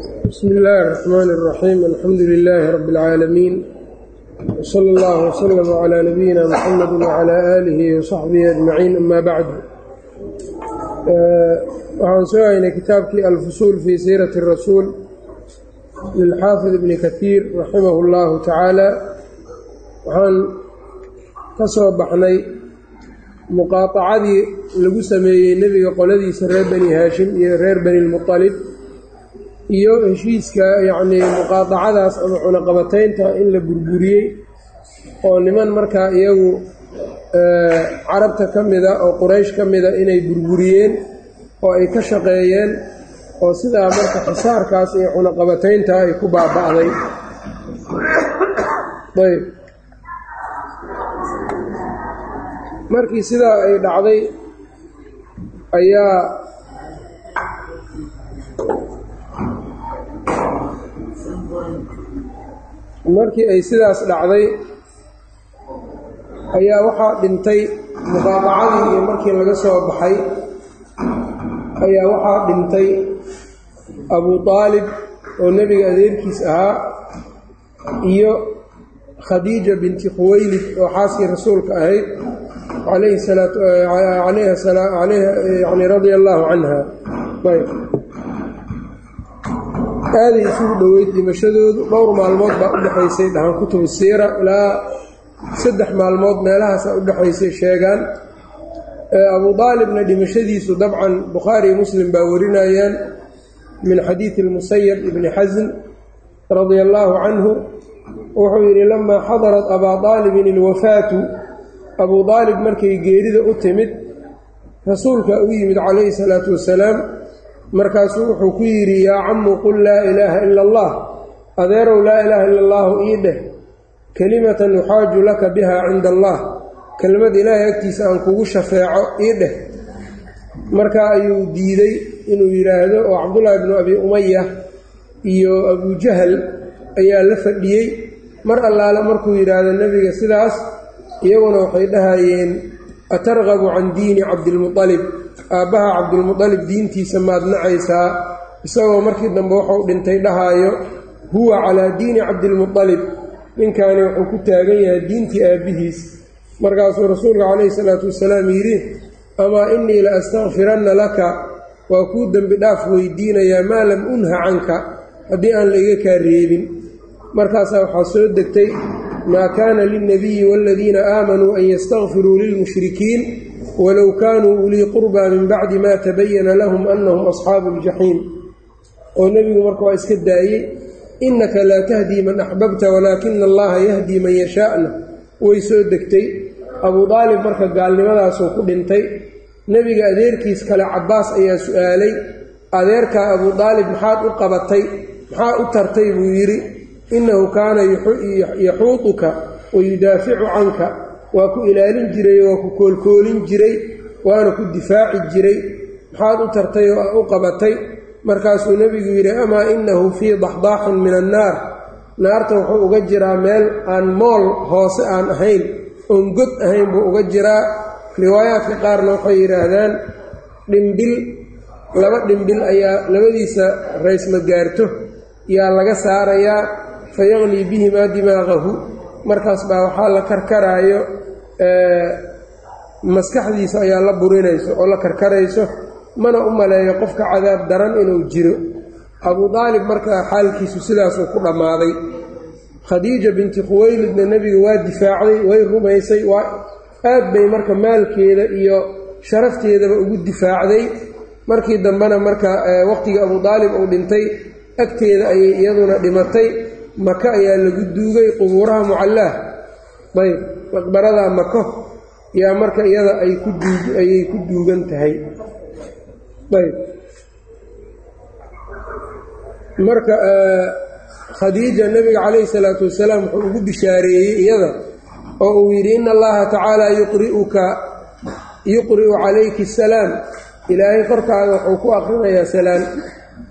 bsmi illaahi الرaxmaan الraxiim alxamdu lilaahi rabi اlcaalamiin wsala اllah wslm clى nabiyina mxamedi wclى aalihi wsaxbihi ajmaciin ama bacdu waxaan soo haynay kitaabkii alfusuul fii siirati الrasuul lilxaafid ibni kahiir raximah اllahu tacaala waxaan ka soo baxnay muqaaطacadii lagu sameeyey nebiga qoladiisa reer bani haashim iyo reer bani lmuطalib iyo heshiiska yacnii muqaadacadaas ama cunaqabataynta in la burburiyey oo niman markaa iyagu carabta ka mida oo quraysh ka mida inay burburiyeen oo ay ka shaqeeyeen oo sidaa marka xisaarkaas iyo cunaqabataynta ay ku baaba'day. Ayb. Markii sidaa ay dhacday ayaa markii ay sidaas dhacday ayaa waxaa dhintay muqaadacadii iyo markii laga soo baxay ayaa waxaa dhintay abu aalib oo nebiga adeerkiis ahaa iyo khadiija binti khuwaylid oo xaaskii rasuulka ahayd salaayani radia allaahu canha aaday isugu dhoweyd dhimashadoodu dhowr maalmood baa u dhexaysay dhahaan kutubu siira ilaa saddex maalmood meelahaasaa u dhexaysay sheegaan. Abu aalibna dhimashadiisu dabcan bukhaariyo muslim baa warinayaan min xadiidi almusayab ibni xasn radia allaahu canhu. Wuxuu yidhi lamaa xadarat abaa aalibin ilwafaatu abuu aalib markay geerida u timid rasuulka u yimid calayhi salaatu wasalaam markaasuu wuxuu ku yidhi yaa cammu qul laa ilaaha ila allah adeerow laa ilaaha ila allaahu ii dheh. Kelimatan uxaaju laka biha cinda allah. Kelmad ilaahay agtiisa aan kugu shafeeco ii dheh. Markaa ayuu diiday inuu yidhaahdo oo cabdullaahi bnu abi umaya iyo abujahal ayaa la fadhiyey. Mar allaale markuu yidhaahdo nebiga sidaas iyaguna waxay dhahayeen atargabu can diini cabdilmualib aabbaha cabdulmualib diintiisa maad nacaysaa isagoo markii dambe wuxuu dhintay dhahaayo huwa calaa diini cabdilmualib ninkaani wuxuu ku taagan yahay diintii aabbihiis. Markaasuu rasuulka calayhi salaatu wasalaam yidhi amaa innii la astakfiranna laka waa kuu dembi dhaaf weydiinayaa maa lam unha canka haddii aan laiga kaa reebin markaasaa waxaa soo degtay maa kaana lilnabiyi waaladiina aamanuu an yastakfiruu lilmushrikiin walow kaanuu ulii qurbaa min bacdi maa tabayana lahum annahum asxaabu ljaxiim oo nebigu marka waa iska daayey innaka laa tahdii man axbabta walaakina allaha yahdii man yashaa'na way soo degtay abuu aalib marka gaalnimadaasuu ku dhintay nebiga adeerkiis kale cabbaas ayaa su'aalay adeerkaa abuu aalib maxaad u qabatay maxaa u tartay buu yidhi innahu kaana yaxuutuka wa yudaaficu canka waa ku ilaalin jiray waa ku koolkoolin jiray waana ku difaaci jiray. Maxaad u tartay oo u qabatay? Markaasuu nebigu yidhi amaa innahu fii daxdaaxin min annaar. Naarta wuxuu uga jiraa meel aan mool hoose aan ahayn oon god ahayn buu uga jiraa. Riwaayaadka qaarna waxay yidhaahdaan dhimbil laba dhimbil ayaa labadiisa raysma gaarto yaa laga saarayaa fa yaqlii bihimaa dimaaqahu markaas baa waxaa la karkaraayo maskaxdiisa ayaa la burinayso oo la karkarayso mana u maleeyo qofka cadaab daran inuu jiro. Abuu aalib markaa xaalkiisu sidaasuu ku dhammaaday. Khadiija binti khuwaylidna nebiga waa difaacday way rumaysay waa aad bay marka maalkeeda iyo sharafteedaba ugu difaacday. Markii dambena marka waqhtigii abuu aalib uu dhintay agteeda ayay iyaduna dhimatay maka ayaa lagu duugay qubuuraha mucallaah. Ayb maqbaradaa mako yaa marka iyada ay ku ayay ku duugan tahay. Ayb. Marka khadiija nebiga calayhi salaatu wasalaam wuxuu ugu bishaareeyey iyada oo uu yidhi ina allaha tacaala yuqri'uka yuqri'u calayki asalaam ilaahay korkaaga wuxuu ku akrinayaa salaan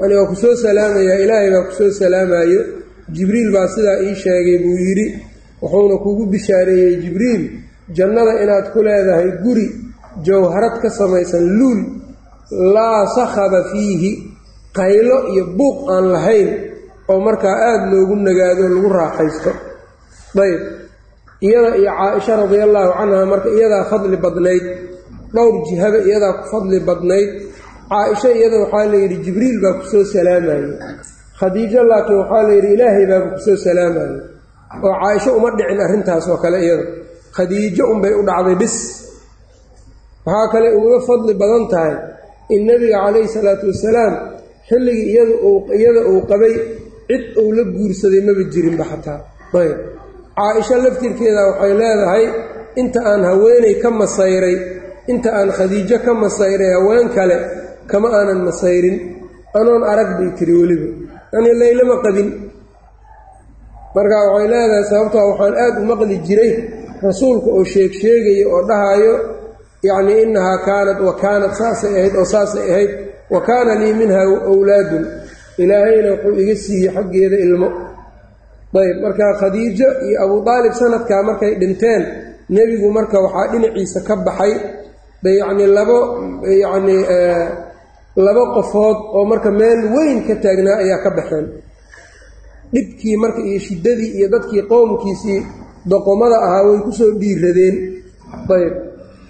yani waa ku soo salaamayaa ilaahay baa ku soo salaamayo jibriil baa sidaa ii sheegay buu yidhi wuxuuna kugu bishaareeyey jibriil jannada inaad ku leedahay guri jawharad ka samaysan luul laa sakhaba fiihi qaylo iyo buuq aan lahayn oo markaa aada loogu nagaado lagu raaxaysto. Ayb iyada iyo caa-isha radia allaahu canha marka iyadaa fadli badnayd dhowr jihaba iyadaa ku fadli badnayd caa-isha iyada waxaa layidhi jibriil baa ku soo salaamayey khadiijo laakiin waxaa layidhi ilaahay baaba ku soo salaamayey oo caa-isho uma dhicin arrintaas oo kale iyada. Khadiijo unbay u dhacday bis. Waxaa kale uga fadli badan tahay in nebiga calayhi salaatu wasalaam xilligii iyada uu qabay cid uu la guursaday maba jirinba xataa. Ayb. Caa-isho laftirkeeda waxay leedahay inta aan haweeney ka masayray inta aan khadiijo ka masayray haween kale kama aanan masayrin. Anoon arag bay tiri weliba yani laylama qabin. Marka waxay leedahay sababtaa waxaan aad u maqli jiray rasuulka oo sheeg sheegaya oo dhahaayo yacnii innahaa kaanat wa kaanat saasay ahayd oo saasay ahayd wa kaana lii minha wlaadun ilaahayna wuxuu iga siiyey xaggeeda ilmo. Ayb marka khadiijo iyo abuu aalib sanadkaa markay dhinteen nebigu marka waxaa dhinaciisa ka baxay yacnii labo yacnii laba qofood oo marka meel weyn ka taagnaa ayaa ka baxeen. Dhibkii marka iyo shiddadii iyo dadkii qowmkiisii doqomada ahaa way ku soo dhiiradeen ayb.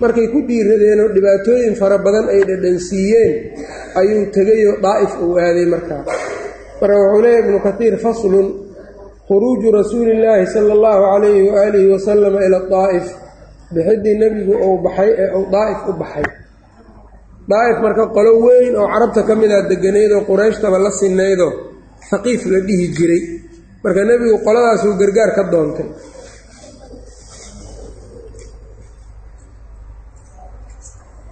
Markay ku dhiiradeenoo dhibaatooyin fara badan ay dhadhansiiyeen ayuu tegayoo daa'if uu aaday markaa marka wuxuu leeyahy ibnu katiir faslun khuruuju rasuuli illaahi sala allahu calayhi waaalihi wasalama ila daa'if. Bixiddii nebigu uu baxay ee uu daa'if u baxay daa'if marka qolo weyn oo carabta ka mid a deganaydoo qurayshtaba la sinaydoo haqiif la dhihi jiray. Marka nebigu qoladaasuu gargaar ka doontay.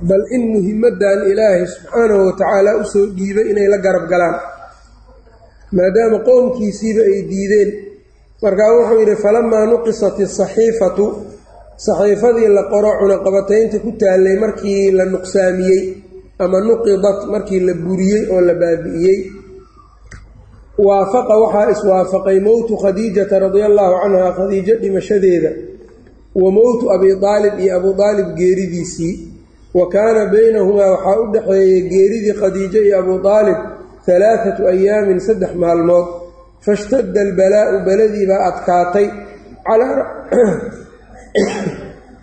Bal in muhimaddan ilaahay subxaanahu watacaala u soo dhiibay inay la garab galaan. Maadaama qowmkiisiiba ay diideen. Markaa wuxuu yidhi falamaa nuqisat isaxiifatu saxiifadii la qoro cunaqabataynta ku taallay markii la nuqsaamiyey ama nuqidat markii la buriyey oo la baabi'iyey waafaqa waxaa iswaafaqay mowtu khadiijata radia allaahu canha khadiijo dhimashadeeda wa mowtu abii aalib iyo abuu aalib geeridiisii wa kaana baynahumaa waxaa u dhexeeyey geeridii khadiijo iyo abuu aalib halaaatu ayaamin saddex maalmood fashtadda albalaa'u beladiibaa adkaatay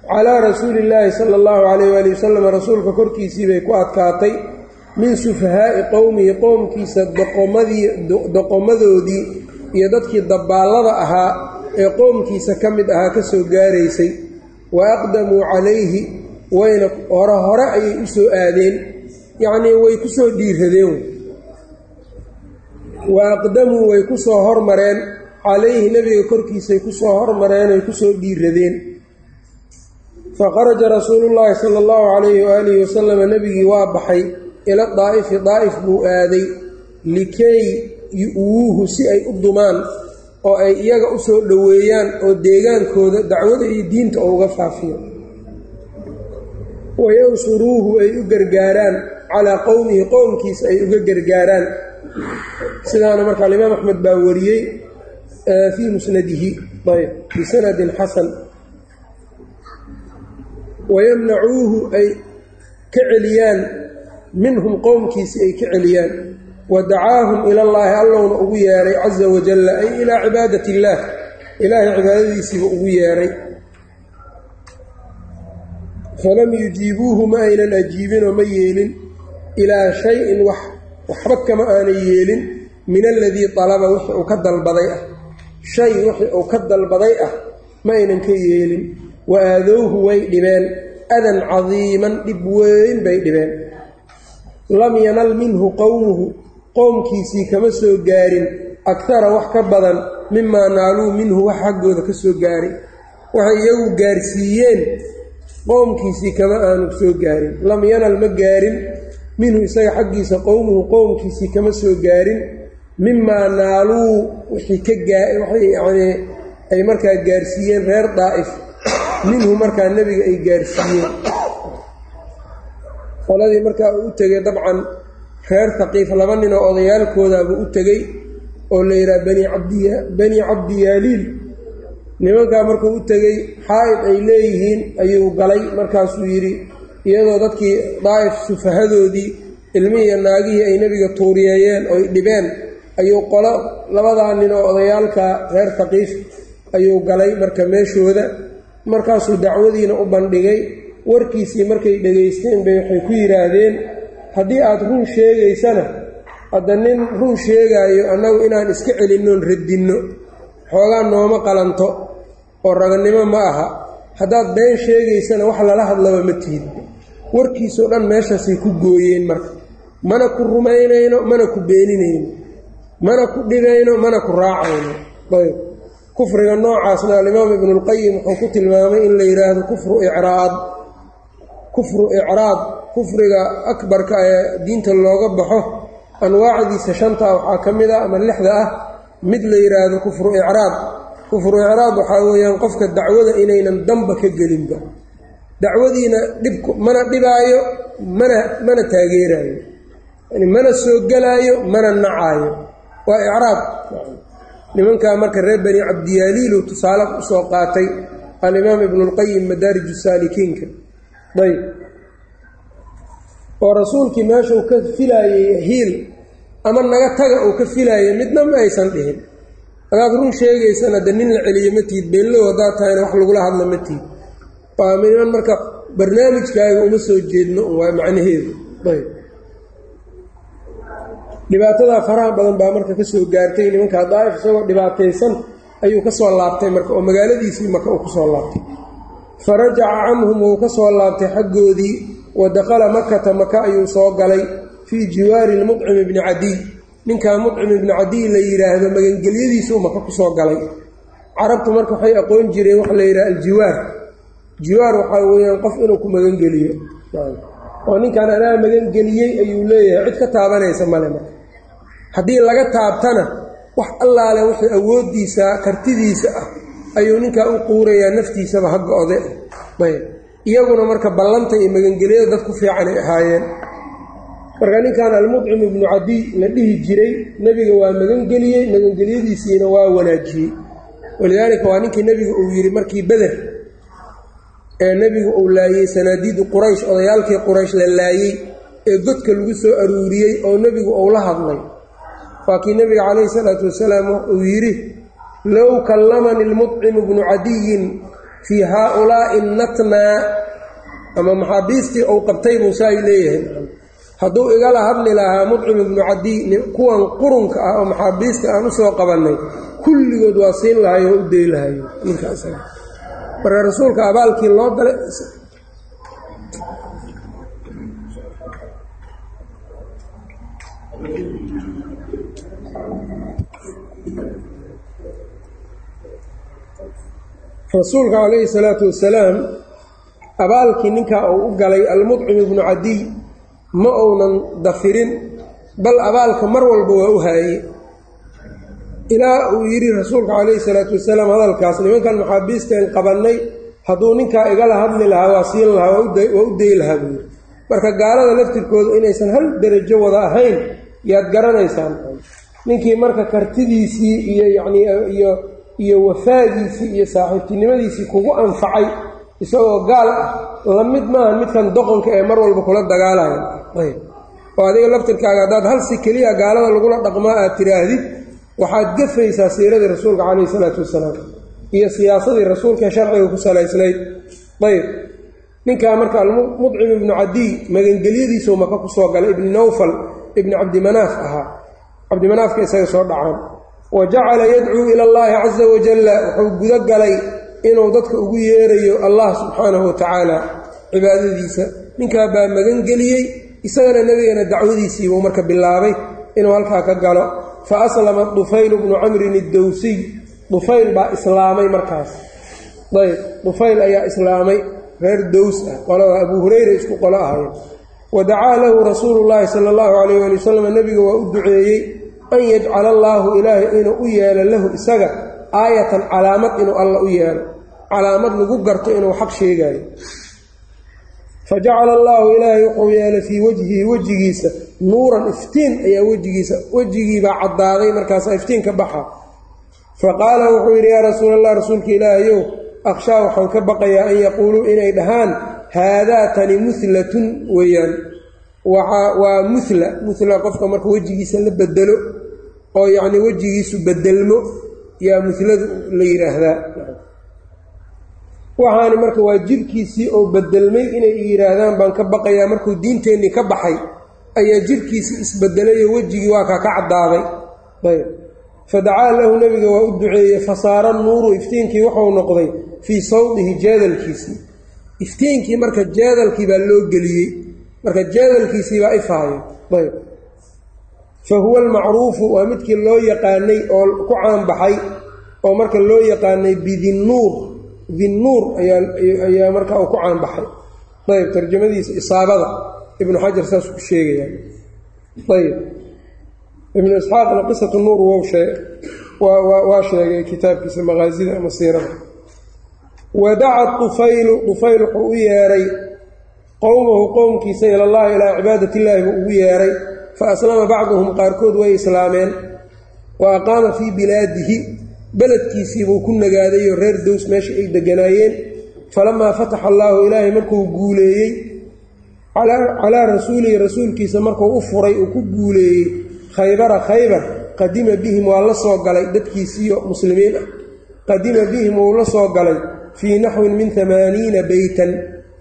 calaa rasuuli illaahi sala allahu calayh waali wasalam rasuulka korkiisii bay ku adkaatay min sufahaa'i qowmihi qowmkiisa doqomadii doqomadoodii iyo dadkii dabaallada ahaa ee qowmkiisa ka mid ahaa ka soo gaaraysay. Wa aqdamuu calayhi wayna hore hore ayay u soo aadeen yacnii way ku soo dhiiradeen. Wa aqdamuu way ku soo hormareen calayhi nebiga korkiisay ku soo hormareenay ku soo dhiiradeen faqaraja rasuulullaahi sala allahu calayhi waaalihi wasalama nebigii waa baxay ila daa'ifi daa'if buu aaday likay yu-wuuhu si ay u dumaan oo ay iyaga u soo dhoweeyaan oo deegaankooda dacwada iyo diinta oo uga faafiyo wayansuruuhu ay u gargaaraan calaa qowmihi qowmkiisa ay uga gargaaraan sidaana marka alimaam axmed baa wariyey fii musnadihi ayb bisanadin xasan wayamnacuuhu ay ka celiyaan minhum qowmkiisii ay ka celiyaan wa dacaahum ilallaahi allowna ugu yeeray casa wajalla ay ilaa cibaadati illaah ilaahay cibaadadiisiiba ugu yeeray falam yujiibuuhu ma aynan ajiibinoo ma yeelin ilaa shay-in wax waxba kama aanay yeelin min aladii talaba wixii uu ka dalbaday ah shay wixii uu ka dalbaday ah ma aynan ka yeelin wa aadowhu way dhibeen. Adan cadiiman dhib weyn bay dhibeen. Lam yanal minhu qowmuhu qowmkiisii kama soo gaarin. Akara wax ka badan mimaa naaluu minhu wax xaggooda ka soo gaaray waxay iyagu gaarsiiyeen. Qowmkiisii kama aanu soo gaarin. Lam yanal ma gaarin. Minhu isaga xaggiisa qowmuhu qowmkiisii kama soo gaarin. Mimaa naaluu wixii ka gawaxay yacnii ay markaa gaarsiiyeen reer daa'if minhu markaa nebiga ay gaarsiiyeen. Qoladii markaa uu u tegay dabcan reer taqiif laba nin oo odayaalkoodaabuu u tegey oo la yidhaha bani cabdiy bani cabdi yaaliil nimankaa markuu u tegey xaa'id ay leeyihiin ayuu galay markaasuu yidhi iyadoo dadkii daa'if sufahadoodii ilmihii naagihii ay nebiga tuuriyeeyeen oy dhibeen ayuu qolo labadaa nin oo odayaalka reer taqiif ayuu galay marka meeshooda markaasuu dacwadiina u bandhigay. Warkiisii markay dhegaysteen bay waxay ku yidhaahdeen haddii aad run sheegaysana hadda nin run sheegaayo annagu inaan iska celinnoon radinno xoogaa nooma qalanto oo raganimo ma aha. Haddaad been sheegaysana wax lala hadlaba ma tihid. Warkiisoo dhan meeshaasay ku gooyeen marka. Mana ku rumaynayno mana ku beeninayno mana ku dhigayno mana ku raacayno. Ayb kufriga noocaasna alimaam ibnulqayim wuxuu ku tilmaamay in la yidhaahdo kufru icraad. Kufru icraad kufriga akbarka ee diinta looga baxo anwaacdiisa shanta waxaa ka mid ah ama lixda ah mid la yidhaahdo kufru icraad. Kufru icraad waxaa weeyaan qofka dacwada inaynan damba ka gelinba. Dacwadiina dhibku mana dhibaayo mana mana taageeraayo. Yani mana soo gelaayo mana nacaayo. Waa icraad nimankaa marka reer bani cabdiyaaliilu tusaale u soo qaatay alimaam ibnulqayim madaarij saalikiinka. Ayb oo rasuulkii meeshuu ka filaayey hiil ama naga taga uu ka filaayay midna ma aysan dhihin. Hadaad run sheegaysana de nin la celiyo ma tihid beenlow haddaad tahayna wax lagula hadla ma tihid niman marka barnaamijkaaga uma soo jeedno waa macnaheedu. Ayb dhibaatadaa faraha badan baa marka ka soo gaartay nimankaa daa'if isagoo dhibaataysan ayuu ka soo laabtay marka oo magaaladiisii maka uu ka soo laabtay. Fa rajaca canhum wuu ka soo laabtay xaggoodii wa dakhala makata maka ayuu soo galay fii jiwaari lmudcim ibni cadiy ninkaa mudcim ibni cadiy la yidhaahdo magangelyadiisuu maka ku soo galay. Carabtu marka waxay aqoon jireen waxa la yidhaha aljiwaar. Jiwaar waxaa weeyaan qof inuu ku magangeliyo. Oo ninkan anaa magangeliyey ayuu leeyahay cid ka taabanaysa male marka haddii laga taabtana wax allaale wixii awooddiisa kartidiisa ah ayuu ninkaa u quurayaa naftiisaba ha go-de. Ayb. Iyaguna marka ballanta iyo magangelyada dad ku fiican ay ahaayeen. Marka ninkan almudcim ibnu cadiy la dhihi jiray nebiga waa magangeliyey magangelyadiisiina waa wanaajiyey. Walidaalika waa ninkii nebiga uu yidhi markii beder ee nebigu uu laayey sanaadiidu quraysh odayaalkii quraysh la laayey ee godka lagu soo aruuriyey oo nebigu uu la hadlay waa kii nebiga calayhi salaatu wasalaam uu yidhi low kallamani lmudcimu bnu cadiyin fii haaulaa'i natnaa ama maxaabiistii uu qabtay buu saay leeyahay. Hadduu igala hadli lahaa mudcim ibnu cadiy kuwan qurunka ah oo maxaabiista aan u soo qabannay kulligood waa siin lahay oo u lahayo ninkaas marka rasuulka abaalkii loo dalay rasuulka calayhi salaatu wasalaam abaalkii ninkaa uu u galay almudcim ibnu cadiy ma uunan dafirin bal abaalka mar walba waa u haayey. Ilaa uu yidhi rasuulka calayhi salaatu wasalaam hadalkaas nimankan maxaabiisteen qabannay hadduu ninkaa igala hadli lahaa waa siin lahaa waa u day lahaa buu yidhi. Marka gaalada laftirkooda inaysan hal derajo wada ahayn yaad garanaysaan. Ninkii marka kartidiisii iyo yacnii iyo iyo wafaagiisii iyo saaxiibtinimadiisii kugu anfacay isagoo gaal ah la mid maaha midkan doqonka ee mar walba kula dagaalaya. Ayb. Oo adiga laftirkaaga haddaad hal si keliya gaalada lagula dhaqmaa aad tiraahdid waxaad gafaysaa siiradii rasuulka calayhi salaatu wasalaam iyo siyaasadii rasuulka sharciga ku salaysnayd ayb. Ninkaa marka almudcim ibnu cadiy magangelyadiisuu maka ku soo galay ibni nawfal ibni cabdimanaaf ahaa. Cabdimanaafka isaga soo dhacaan wa jacala yadcuu ila allaahi casa wajalla wuxuu gudo galay inuu dadka ugu yeerayo allah subxaanahu watacaala cibaadadiisa ninkaa baa magangeliyey isagana nebigana dacwadiisiibuu marka bilaabay inuu halkaa ka galo fa aslama dufaylu bnu camrin iddowsiy dufayl baa islaamay markaas ayb dufayl ayaa islaamay reer dows ah qolada abuu hureyra isku qolo ahayen wa dacaa lahu rasuulu llaahi sala allahu calayh waali wasalam nebiga waa u duceeyey an yajcala allaahu ilaahay inuu u yeelo lahu isaga aayatan calaamad inuu alla u yeelo calaamad lagu garto inuu xaq sheegaayo. Fa jacala allaahu ilaahay wuxuu yeelay fii wajhihi wejigiisa. Nuuran iftiin ayaa wejigiisa wejigiibaa caddaaday markaasaa iftiin ka baxa. Fa qaala wuxuu yidhi yaa rasuul allah rasuulka ilaahayow akhshaa waxaan ka baqayaa an yaquuluu inay dhahaan haadaa tani muhlatun weeyaan waa mula mula qofka marka wejigiisa la bedelo oo yacni wejigiisu bedelmo yaa muladu la yidhaahdaa waxaani marka waa jirkiisii oo bedelmay inay yidhaahdaan baan ka baqayaa markuu diinteennii ka baxay ayaa jirkiisii isbedelayo wejigii waa kaa ka caddaaday ayb. Fadacaa lahu nebiga waa u duceeyey fasaara nuuru iftiinkii wuxuu noqday fii sawdihi jeedalkiisii iftiinkii marka jeedalkii baa loo geliyey marka jeedalkiisii baa ifaayo ayb. Fa huwa almacruufu waa midkii loo yaqaanay oo ku caanbaxay oo marka loo yaqaanay bidinnuur dinnuur ayaa marka uu ku caanbaxay ayb tarjamadiisa isaabada. Ibnu xajar saasuu ku sheegaya. Ayb. Ibnu isxaaqna qisatu nuur waa sheegay kitaabkiisa maqaasida ama siirada wadaca tufaylu tufayl wuxuu u yeeray qowmahu qowmkiisa ilallahi ilaa cibaadat illaahi buu ugu yeeray. Fa aslama bacduhum qaarkood way islaameen. Wa aqaama fii bilaadihi beledkiisiibuu ku nagaadayoo reer dows meesha ay deganaayeen. Falamaa fataxa allaahu ilaahay markuu guuleeyey calaa rasuulihi rasuulkiisa markuu u furay uu ku guuleeyey khaybara khaybar qadima bihim waa la soo galay dadkiisiiyo muslimiin ah. Qadima bihim wuu la soo galay fii naxwin min amaaniina beytan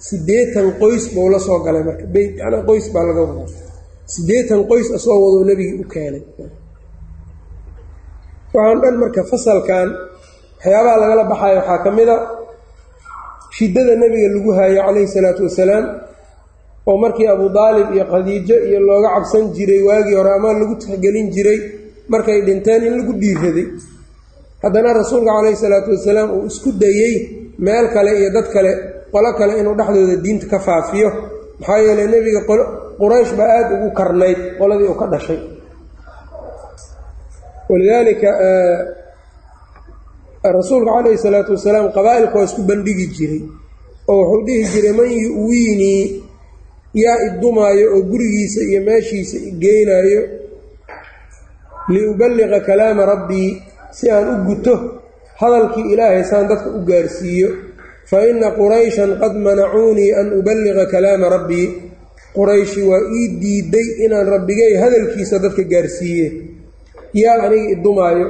siddeetan qoys buu la soo galay marka. Yanaa qoys baa laga wadaa. Siddeetan qoys asoo wadoo nebigii u keenay. Waxaan dhan marka fasalkan waxyaabaha lagala baxayo waxaa ka mid a shiddada nebiga lagu haayo calayhi salaatu wasalaam oo markii abu daalib iyo khadiijo iyo looga cabsan jiray waagii hore ama lagu tixgelin jiray markay dhinteen in lagu dhiiraday haddana rasuulka calayhi salaatu wasalaam uu isku dayey meel kale iyo dad kale qolo kale inuu dhexdooda diinta ka faafiyo. Maxaa yeeley nebiga quraysh baa aada ugu karnayd qoladii uu ka dhashay. Walidaalika rasuulka calayhi salaatu wasalaam qabaa'ilka waa isku bandhigi jiray oo wuxuu dhihi jiray man yu'wiinii yaa idumaayo oo gurigiisa iyo meeshiisa geynaayo liuballiqa kalaama rabbii si aan u guto hadalkii ilaahay saan dadka u gaarsiiyo fa inna qurayshan qad manacuunii an uballiqa kalaama rabbii qurayshi waa ii diiday inaan rabbigay hadalkiisa dadka gaarsiiye yaa aniga idumaayo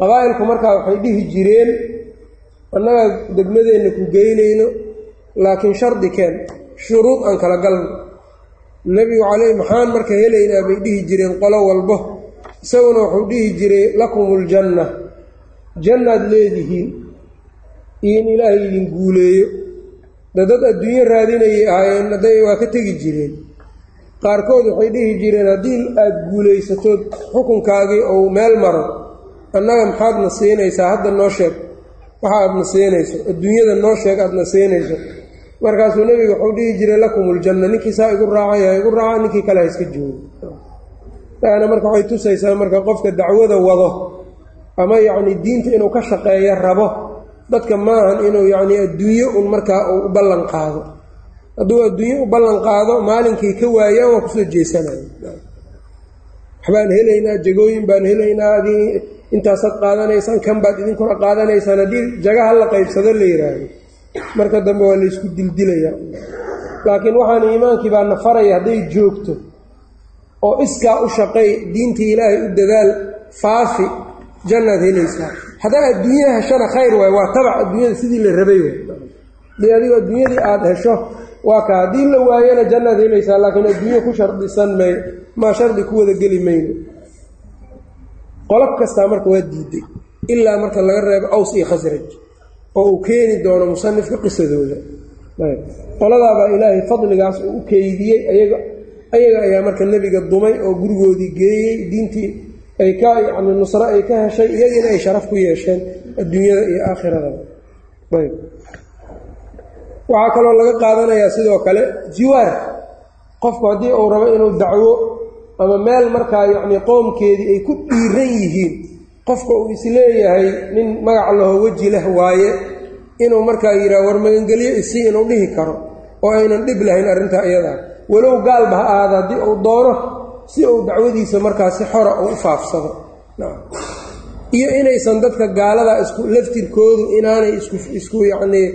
qabaa'ilku markaa waxay dhihi jireen annagaa degmadeenna ku geynayno laakiin shardi keen shuruud aan kala galno nebigu caleyh maxaan marka helaynaa bay dhihi jireen qolo walbo isaguna wuxuu dhihi jiray lakumuljanna jannaad leedihiin in ilaahay idin guuleeyo. De dad adduunyo raadinayay ahaayeen hadday waa ka tegi jireen. Qaarkood waxay dhihi jireen haddii aada guulaysatood xukunkaagii ou meel maro annaga maxaadna siinaysaa? Hadda noo sheeg. Waxa aadna siinayso adduunyada noo sheeg aadna siinayso. Markaasuu nebiga wuxuu dhihi jiray lakumuljanna ninkii saa igu raacaya igu raaca ninkii kale ha iska joogo. Yaani marka waxay tusaysaa marka qofka dacwada wado ama yacni diinta inuu ka shaqeeyo rabo dadka maahan inuu yacni adduunyo un markaa uu u ballan qaado. Hadduu adduunyo u ballan qaado maalinkay ka waayaan waa ku soo jeesanaya. Waxbaan helaynaa jagooyin baan helaynaa adii intaasaad qaadanaysaan kan baad idinkuna qaadanaysaan haddii jagaha la qaybsado la yidhaahdo marka dambe waa laysku dildilayaa laakiin waxaan iimaankii baa na faraya hadday joogto oo iskaa u shaqay diintii ilaahay u dadaal faafi jannaad helaysaa haddaa adduunyaha heshana khayr waay waa tabac adduunyada sidii la rabay haddii adigu adduunyadii aada hesho waa ka haddii la waayana jannaad helaysaa laakiin adduunyo ku shardisan may maa shardi ku wada geli mayno. Qolob kastaa marka waa diiday ilaa marka laga reebo aws iyo khasraj oo uu keeni doono musanifka qisadooda. Qoladaabaa ilaahay fadligaas uu u keydiyey ayaga ayaga ayaa marka nebiga dumay oo gurigoodii geeyey diintii ay ka yacni nusro ay ka heshay iyagiina ay sharaf ku yeesheen adduunyada iyo aakhiradaba ayb. Waxaa kaloo laga qaadanayaa sidoo kale jiwaar. Qofku haddii uu rabo inuu dacwo ama meel markaa yacni qoomkeedii ay ku dhiiran yihiin qofka uu is leeyahay nin magac laho weji leh waaye inuu markaa yidhaha war magangelyo isii inuu dhihi karo oo aynan dhib lahayn arrintaa iyadaa walow gaalba ha ahaada haddii uu doono si uu dacwadiisa markaa si xora uu u faafsado. Iyo inaysan dadka gaalada isku laftirkoodu inaanay isku isku yacnii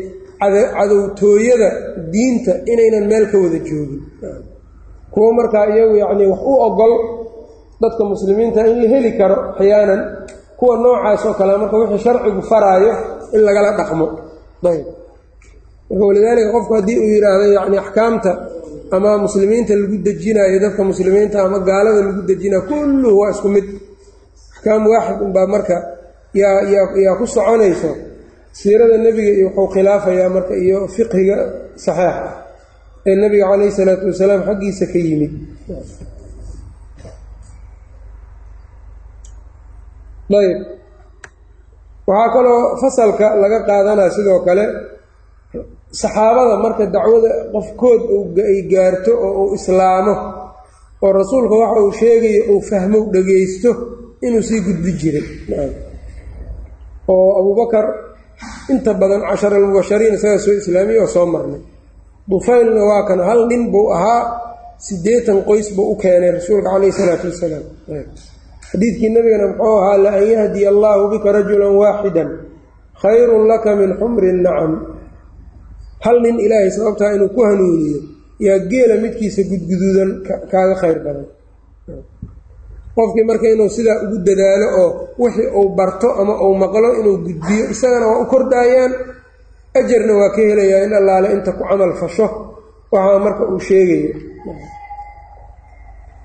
cadowtooyada diinta inaynan meel ka wada joogin. Kuwo markaa iyagu yacnii wax u ogol dadka muslimiinta in la heli karo axyaanan kuwa noocaas oo kale marka wixii sharcigu faraayo in lagala dhaqmo. Ayb marka walidaalika qofku haddii uu yidhaahdo yacni axkaamta ama muslimiinta lagu dejinayo dadka muslimiinta ama gaalada lagu dejinayo kulluhu waa isku mid. Axkaam waaxid unbaa marka yaa yaa yaa ku soconayso siirada nebiga iyo wuxuu khilaafayaa marka iyo fiqhiga saxeex ah ee nebiga calayhi salaatu wasalaam xaggiisa ka yimid. Ayb waxaa kaloo fasalka laga qaadanaa sidoo kale saxaabada marka dacwada qofkood ay gaarto oo uu islaamo oo rasuulka waxa uu sheegayo uu fahmo dhageysto inuu sii gudbi jiray. Oo abubakar inta badan cashar almubashariin isaga soo islaamiyey oo soo marnay. Dufaylna waa kan hal nin buu ahaa siddeetan qoys buu u keenay rasuulka calayhi isalaatu wasalaam. Xadiidkii nabigana muxuu ahaa la an yahdiya allaahu bika rajulan waaxidan khayrun laka min xumri nacam hal nin ilaahay sababtaa inuu ku hanuuniyo yaa geela midkiisa gudguduudan kaaga khayr badan. Qofkii marka inuu sidaa ugu dadaalo oo wixii uu barto ama uu maqlo inuu gudbiyo isagana waa u kordhaayaan ajarna waa ka helayaa in allaale inta ku camal fasho. Waxaa marka uu sheegayo.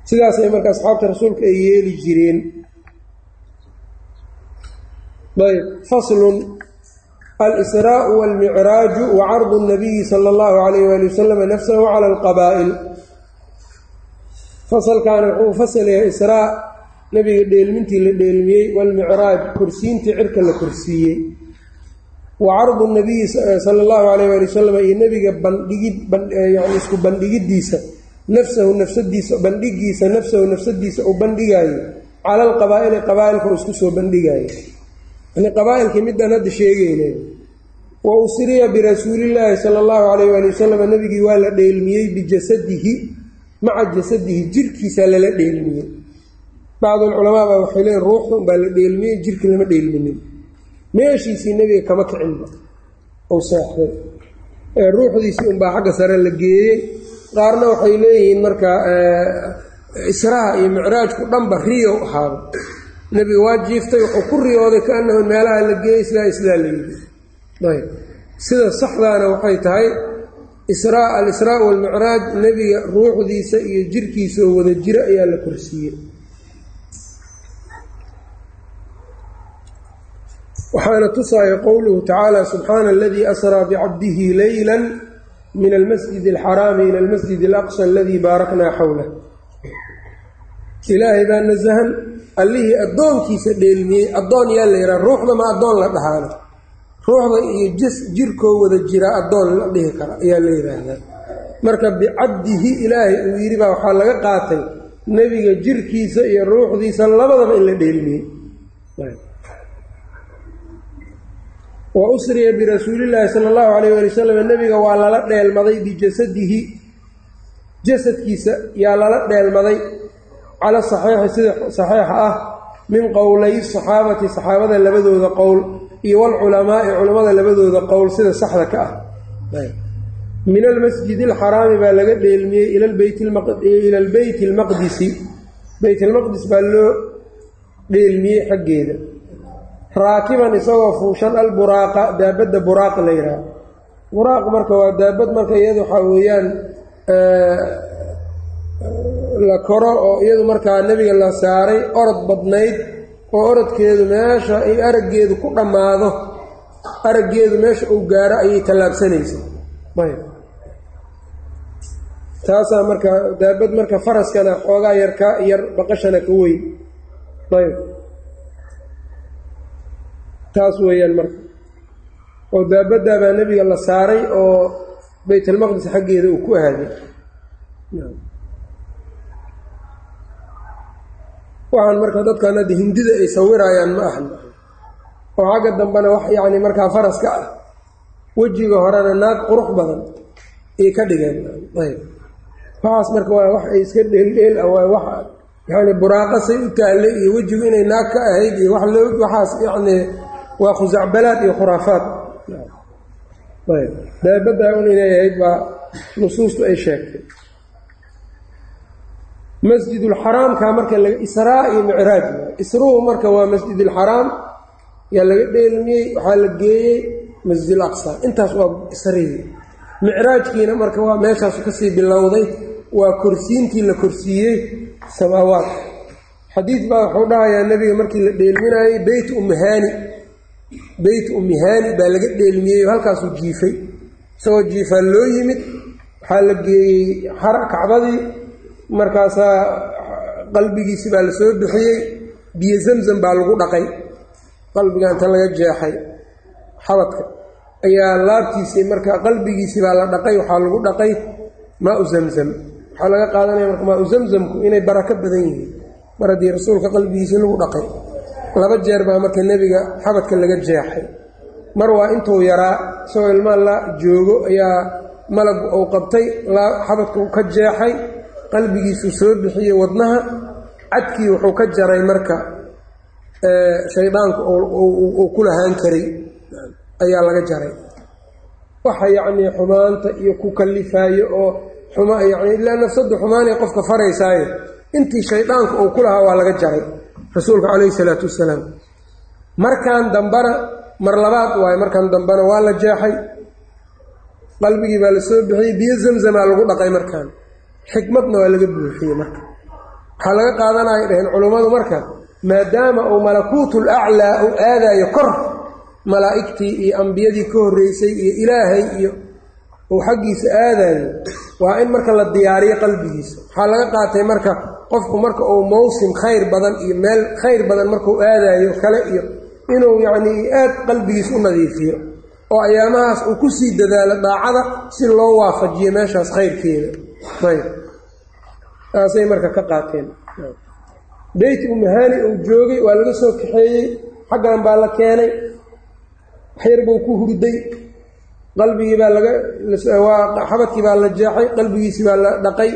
Sidaasay marka asxaabta rasuulka ay yeeli jireen. Ayb faslun alsraau walmicraaju wa cardu nabiyi sala allahu alayh wali wasalam nafsahu cala alqabaa'il fasalkan wuxuu fasal israa nabiga dheelmintii la dheelmiyey walmicraaj kursiintii cirka la kursiiyey wa cardu nabiyi sala allahu alayh wali wasalam iyo nabiga bandhigid yani isku bandhigiddiisa nafsahu nafsadiisa bandhigiisa nafsahu nafsadiisa u bandhigaayo cala qabaa'ilka isku soo bandhigaayo yani qabaa'ilkii midaan hadda sheegayne wa usriya birasuulillaahi sala allahu calayh waali wasalam nebigii waa la dheelmiyey bijasadihi maca jasadihi jirkiisa lala dheelmiyey. Bacdulculamaa baa waxay leeyiin ruuxda unbaa la dheelmiyey jirki lama dheelminin. Meeshiisii nebiga kama kicinba ou seexday ee ruuxdiisii unbaa xagga sare la geeyey. Qaarna waxay leeyihiin marka israha iyo micraajku dhanba riyow ahaaba nebiga waa jiiftay wuxuu ku riyooday kaanahu meelaha la geeyey sidaa islaa layidhi ayb. Sida saxdaana waxay tahay israa al-israa walmicraaj nebiga ruuxdiisa iyo jirkiisa oo wada jiro ayaa la korsiiyey. Waxaana tusaaya qowluhu tacaala subxaana aladii asraa bicabdihi leyla min almasjid alxaraami ila almasjid alaqsa aladii baaraknaa xowlah ilaahay baa nasahan allihii addoonkiisa dheelmiyey addoon yaa la yidhaha ruuxda ma addoon la dhahaano ruuxda iyo jirkoo wada jiraa addoon la dhihi kara ayaa la yidhaahdaa. Marka bicabdihi ilaahay uu yidhi baa waxaa laga qaatay nebiga jirkiisa iyo ruuxdiisa labadaba in la dheelmiyey wa usriya birasuulillaahi sala allahu calayh waali wasalam nebiga waa lala dheelmaday bijasadihi jasadkiisa yaa lala dheelmaday cala saxiixi sida saxiixa ah min qowlay saxaabati saxaabada labadooda qowl iyo walculamaa'i culammada labadooda qowl sida saxda ka ah. Min almasjidi alxaraami baa laga dheelmiyey ila albeyti almaqdisi beyt almaqdis baa loo dheelmiyey xaggeeda. Raakiban isagoo fuushan alburaaqa daabadda buraaq la yidhaha buraaq marka waa daabad marka iyada waxaa weeyaan la koro oo iyadu markaa nebiga la saaray orod badnayd oo orodkeedu meesha ay araggeedu ku dhammaado araggeedu meesha uu gaaro ayay tallaabsanaysa. Ayb. Taasaa marka daabad marka faraskana xoogaa yar ka yar baqashana ka weyn. Ayb. Taas weeyaan marka. Oo daabaddaa baa nebiga la saaray oo baytalmaqdis xaggeeda uu ku aaday waxaan marka dadkan hadda hindida ay sawirayaan ma ahan. Oo xagga dambena wax yacni markaa faraska ah. Wejiga horena naag qurux badan ay ka dhigeen. Ayb. Waxaas marka waa wax ay iska dheeldheel ah waa wax yani buraaqasay u taallay iyo wejigu inay naag ka ahayd iyo wax waxaas yacni waa khusacbalaad iyo khuraafaad. Ayb. Daabaddaa un inay ahayd baa nusuustu ay sheegtay masjidulxaraamka marka israa iyo micraaj isruhu marka waa masjidulxaraam yaa laga dheelmiyey waxaa la geeyey masjidul aqsa. Intaas waa isrihii micraajkiina marka waa meeshaasu ka sii bilowday waa korsiintii la korsiiyey samaawaadka xadiid baa wuxuu dhahayaa nebiga markii la dheelminaayey beyt ummihaani beyt ummihaani baa laga dheelmiyey halkaasuu jiifay. Isagoo jiifaa loo yimid waxaa la geeyey kacbadii markaasaa qalbigiisi baa la soo bixiyey biyo zamzam baa lagu dhaqay qalbiga inta laga jeexay xabadka ayaa laabtiisii marka qalbigiisii baa la dhaqay waxaa lagu dhaqay maa-u zamzam. Waxaa laga qaadanaya marka maa-u zamzamku inay barako badan yihiin. Mar haddii rasuulka qalbigiisii lagu dhaqay laba jeer baa marka nebiga xabadka laga jeexay. Mar waa intuu yaraa isagoo ilmaa la joogo ayaa malagu uu qabtay xabadka uu ka jeexay qalbigiisuu soo bixiyey wadnaha cadkii wuxuu ka jaray marka shaydaanku uu ku lahaan karay ayaa laga jaray. Waxa yacnii xumaanta iyo ku kallifaayo oo yani ilaa nafsaddu xumaanay qofka faraysaayo intii shaydaanku uu ku lahaa waa laga jaray rasuulka calayhi salaatu wasalaam. Markan dambana mar labaad waayo markan dambena waa la jeexay. Qalbigii baa la soo bixiyey biyo zamzamaa lagu dhaqay markaan xikmadna waa laga buuxiyey marka. Waxaa laga qaadanaya dhaheen culummadu marka maadaama uu malakuutul aclaa uu aadaayo kor malaa'igtii iyo ambiyadii ka horreysay iyo ilaahay iyo uu xaggiisa aadaayo waa in marka la diyaariyo qalbigiisa. Waxaa laga qaatay marka qofku marka uu mawsim khayr badan iyo meel khayr badan markuu aadaayo kale iyo inuu yacnii aad qalbigiisa u nadiifiyo oo ayaamahaas uu ku sii dadaalo daacada si loo waafajiyo meeshaas khayrkeeda. Ayb. Taasay marka ka qaateen. Beyt umahani uu joogay waa laga soo kaxeeyey xaggan baa la keenay waxyar buu ku hurday qalbigii baa laga xabadkii baa la jeexay qalbigiisii baa la dhaqay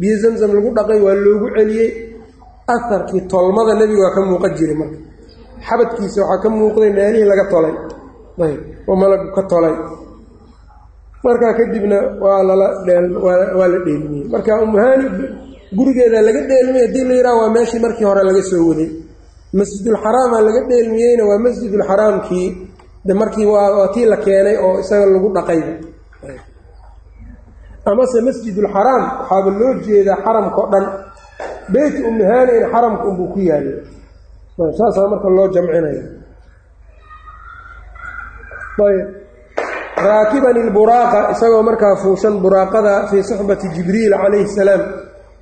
biyo zamzam lagu dhaqay waa loogu celiyey. Aharkii tolmada nebiga waa ka muuqan jiray marka. Xabadkiisa waxaa ka muuqday meelihii laga tolay ayb oo malagu ka tolay. Markaa kadibna waa lala waa la dheelmiyey. Marka umuhaani gurigeeda laga dheelmiyey haddii la yidhaha waa meeshii markii hore laga soo waday. Masjidulxaraama laga dheelmiyeyna waa masjidulxaraamkii de markii waa tii la keenay oo isaga lagu dhaqayba amase masjidulxaraam waxaaba loo jeedaa xaramkao dhan. Beyt umuhaani in xaramka unbuu ku yaalla saasaa marka loo jamcinaya raakiban ilburaaqa isagoo markaa fuushan buraaqada fii suxbati jibriil calayhi salaam.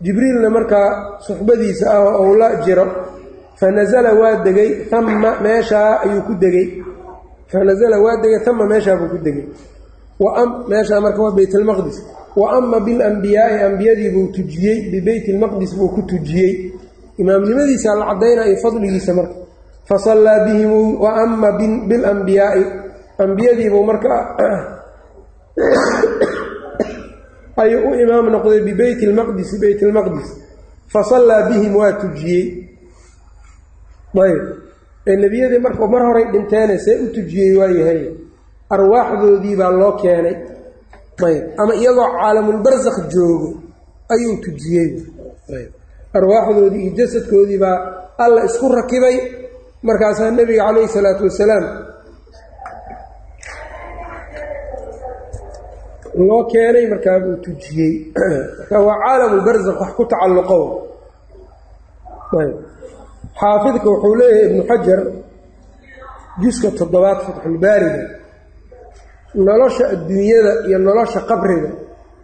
Jibriilna markaa suxbadiisa ah oo uu la jiro fa nasala waa degay ama meeshaa ayuu ku degey fa nasala waa degay ama meeshaabuu ku degey meeshaa marka waa beytalmaqdis wa ama bilambiyaai ambiyadii buu tujiyey bibeyt ilmaqdis buu ku tujiyey. Imaamnimadiisa la cadaynayo fadligiisa marka. Fasallaa bihim wa ama bilambiyaai ambiyadiibuu markaa ayuu u imaam noqday bibeyt lmaqdisi beyt lmaqdis fasallaa bihim waa tujiyey. Ayb nebiyadii marka mar horay dhinteene see u tujiyey waayahay arwaaxdoodii baa loo keenay. Ayb ama iyagoo caalamulbarsakh joogo ayuu tujiyey. Arwaaxdoodii iyo jasadkoodii baa alla isku rakibay. Markaasaa nebiga calayhi salaatu wasalaam loo keenay markaa buu tujiyey. Marka waa caalamulbarzakh wax ku tacalluqo. Ayb. Xaafidka wuxuu leeyahay ibnu xajar juska toddobaad fatxulbaariga nolosha adduunyada iyo nolosha qabriga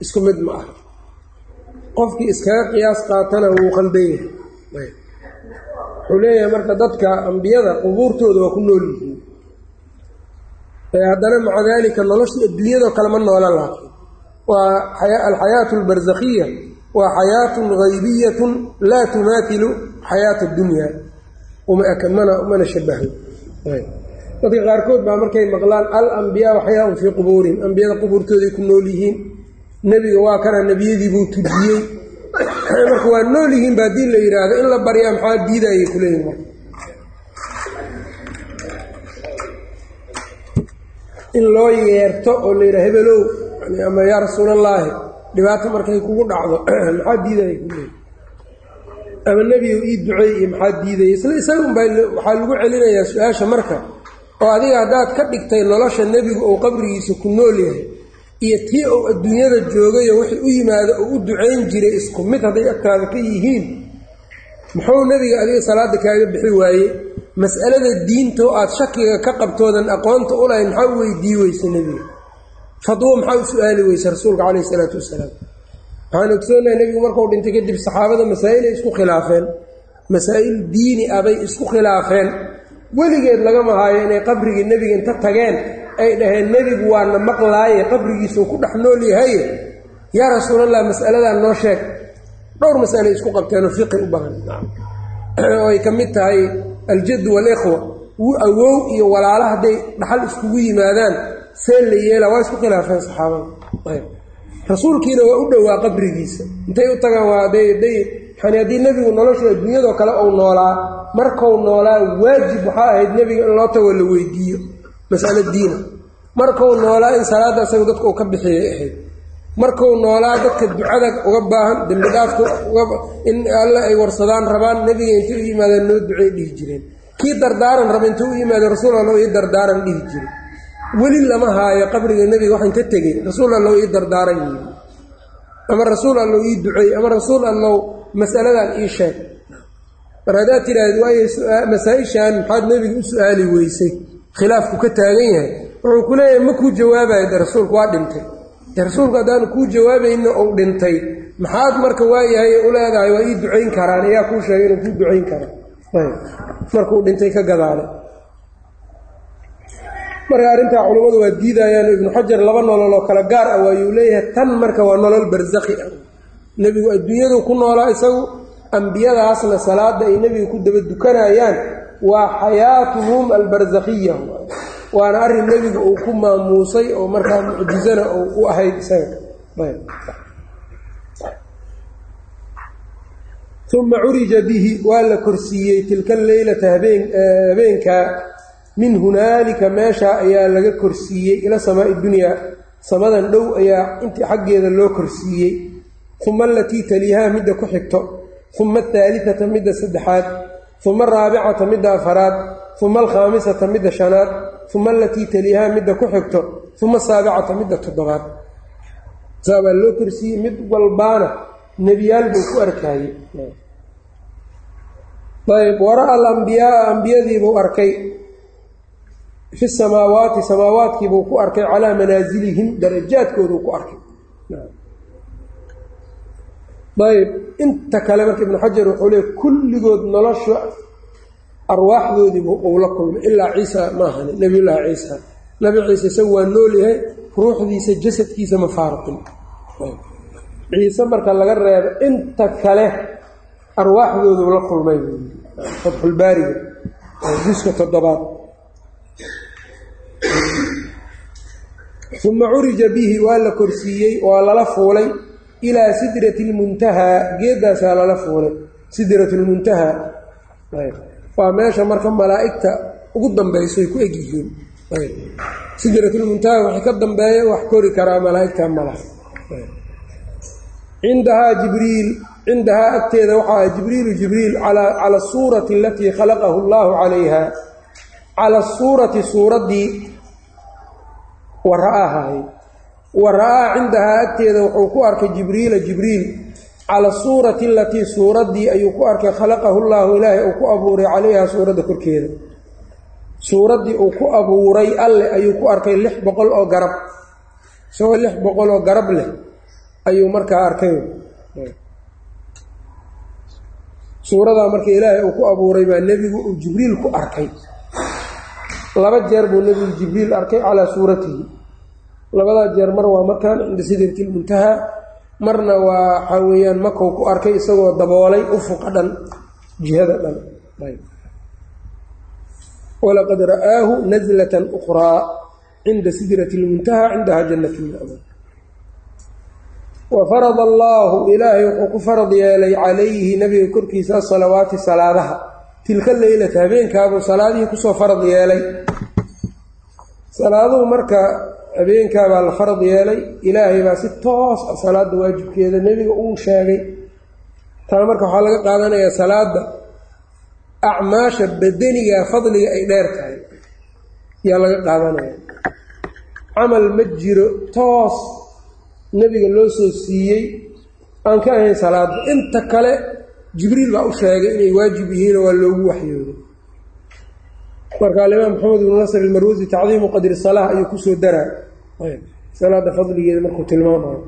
isku mid ma ah qofkii iskaga qiyaas qaatana wuu qaldan yahay wuxuu leeyahay marka dadka ambiyada qubuurtooda waa ku nool yihiin haddana maca daalika noloshii adduunyadoo kale ma noola laakiin waa alxayaatu albarsakhiya waa xayaatun haybiyatun laa tumaatilu xayaata addunya. Umana shabaho dadka qaarkood baa markay maqlaan al xayaaun fii qubuurihim ambiyada qubuurtooday ku nool yihiin. Nebiga waa kana nebiyadiibuu tujiyey marka waa nool yihiin ba haddii la yidhaahdo in la baryaa maxaa diidayay kuleeyihin in loo yeerto oo la yidhaha hebelow ama yaa rasuulallaahi dhibaato markay kugu dhacdo maxaa diidaya kuleeyihi ama nebigu ii duceey iyo maxaa diidaya isla isaga unbaa waxaa lagu celinayaa su'aasha marka oo adiga haddaad ka dhigtay nolosha nebigu uu qabrigiisa ku nool yahay iyo tii uu adduunyada joogayo wixii u yimaado uu u ducayn jiray isku mid hadday agtaada ka yihiin muxuu nebiga adiga salaada kaaga bixi waaye mas'alada diinta oo aad shakiga ka qabtoodan aqoonta u lahayn maxaa u weydii weyse nebiga fadwo maxaa u su'aali weyse rasuulka calayhi isalaatu wasalaam? Waxaan ogsoonahay nebigu markuu dhintay kadib saxaabada masaa'ilay isku khilaafeen. Masaa'il diini ah bay isku khilaafeen. Weligeed lagama haayo inay qabrigii nebiga inta tageen. Ay dhaheen nebigu waana maqlaaye qabrigiisuu ku dhex nool yahaye yaa rasuulallah mas'aladan noo sheeg. Dhowr mas'alay isku qabteenoo fiqi u badan. Oo ay ka mid tahay aljaddu waalikhwa awow iyo walaalo hadday dhaxal iskugu yimaadaan see la yeela waa isku khilaafeen saxaabada rasuulkiina waa u dhowaa qabrigiisa. Intay u tagaan waa day yani haddii nebigu noloshu adduunyadoo kale uu noolaa markuu noolaa waajib waxaa ahayd nebiga in loo tago la weydiiyo mas'alo diina. Markuu noolaa in salaadda isagu dadka uu ka bixiyay ahayd markuu noolaa dadka ducada uga baahan dembi dhaafka in alle ay warsadaan rabaan nebiga intay u yimaadeen noo ducey dhihi jireen. Kii dardaaran raba intuu u yimaadeen rasuul allow ii dardaaran dhihi jire weli lama haayo qabriga nebiga waxaan ka tegey rasuul allow ii dardaaran yiri ama rasuul allow ii duceey ama rasuul allow masaladan ii sheeg. Mar haddaad tidhaahd waayo masaa-ishan maxaad nebiga u su'aali weysay? Khilaafku ka taagan yahay. Wuxuu ku leeyahay ma kuu jawaabayo de rasuulku waa dhintay rasuulku haddaanu kuu jawaabayna ou dhintay maxaad marka waayahay u leedahay waa ii ducayn karaan ayaa kuu sheegay inuu kuu ducayn kara markuu dhintay ka gadaale. Marka arrintaa culammadu waa diidayaan ibnu xajar laba nolol oo kale gaar ah waayuu leeyahay tan marka waa nolol barsakhi ah. Nebigu adduunyadu ku noolaa isagu ambiyadaasna salaada ay nebiga ku daba dukanayaan waa xayaatuhum albarsakhiya waana arrin nebigu uu ku maamuusay oo markaa mucjizana uu u ahayd isaga. Uma curija bihi waa la korsiiyey tilka leylata habeenkaa min hunaalika meeshaa ayaa laga korsiiyey ila samaai dunyaa samadan dhow ayaa intii xaggeeda loo korsiiyey. Uma alatii taliihaa midda ku xigto. Uma ahaalitata midda saddexaad. Uma araabicata midda afaraad uma alkhaamisata midda shanaad uma alatii taliihaa midda ku xigto uma asaabicata midda toddobaad saa baa loo korsiiyey mid walbaana nebiyaal buu ku arkaayey ayb wara-a alambiyaaa ambiyadiibuu arkay fi samaawaati samaawaadkiibuu ku arkay calaa manaasilihim darajaadkooduu ku arkay ayb inta kale marka ibnu xajar wuxuu leey kulligood nolosha arwaaxdoodiibu uu la kulmay. Ilaa ciisa maahani nebiyullaahi ciisa. Nabi ciise isagu waa nool yahay ruuxdiisa jasadkiisa ma faaraqin ciise marka laga reebo inta kale arwaaxdoodu la kulmay. Fatxulbaariga juska toddobaad. Uma curija bihi waa la korsiiyey waa lala fuulay ilaa sidrati lmuntahaa geedaasaa lala fuulay. Sidratulmuntahaa waa meesha marka malaa'igta ugu dambaysoy ku egyihiin sidratulmuntaha waxay ka dambeeya wax kori karaa malaa'igta malaha cindahaa jibriil cindahaa agteeda waxaa jibriilu jibriil cala suurati alatii khalaqahu allaahu calayha. Cala suurati suuraddii wa ra'aahay wa ra'aa cindahaa agteeda wuxuu ku arkay jibriila jibriil cala suurati alatii suuraddii ayuu ku arkay khalaqahu llaahu ilaahay uu ku abuuray calayha suuradda korkeeda. Suuraddii uu ku abuuray alle ayuu ku arkay lix boqol oo garab. Isagoo lix boqol oo garab leh ayuu markaa arkay. Suuradaa marka ilaahay uu ku abuuray baa nebigu uu jibriil ku arkay. Laba jeer buu nebigu jibriil arkay calaa suuratihi. Labadaa jeer mar waa markaan cinda sidrati marna waa waxaa weeyaan makow ku arkay isagoo daboolay ufuqa dhan jihada dhan. Walaqad ra'aahu naslatan ukhraa cinda sidrati lmuntahaa cindahaa jannat lma'muun wa farada allaahu ilaahay wuxuu ku farad yeelay calayhi nabiga korkiisa asalawaati salaadaha. Tilka leylata habeenkaabuu salaadihii ku soo farad yeelay. Salaaduhu marka habeenkaabaa la farad yeelay. Ilaahay baa si toos ah salaada waajibkeeda nebiga uu sheegay. Taa marka waxaa laga qaadanayaa salaada acmaasha badaniga fadliga ay dheer tahay. Yaa laga qaadanaya camal ma jiro toos nebiga loo soo siiyey. Aan ka ahayn salaada inta kale jibriil baa u sheegay inay waajib yihiinoo waa loogu waxyooday marka alimaam maxamed ibnu nasr ilmarwasi tacdiimu qadri salaah ayuu ku soo daraa. Salaada fadligeeda markuu tilmaamayo.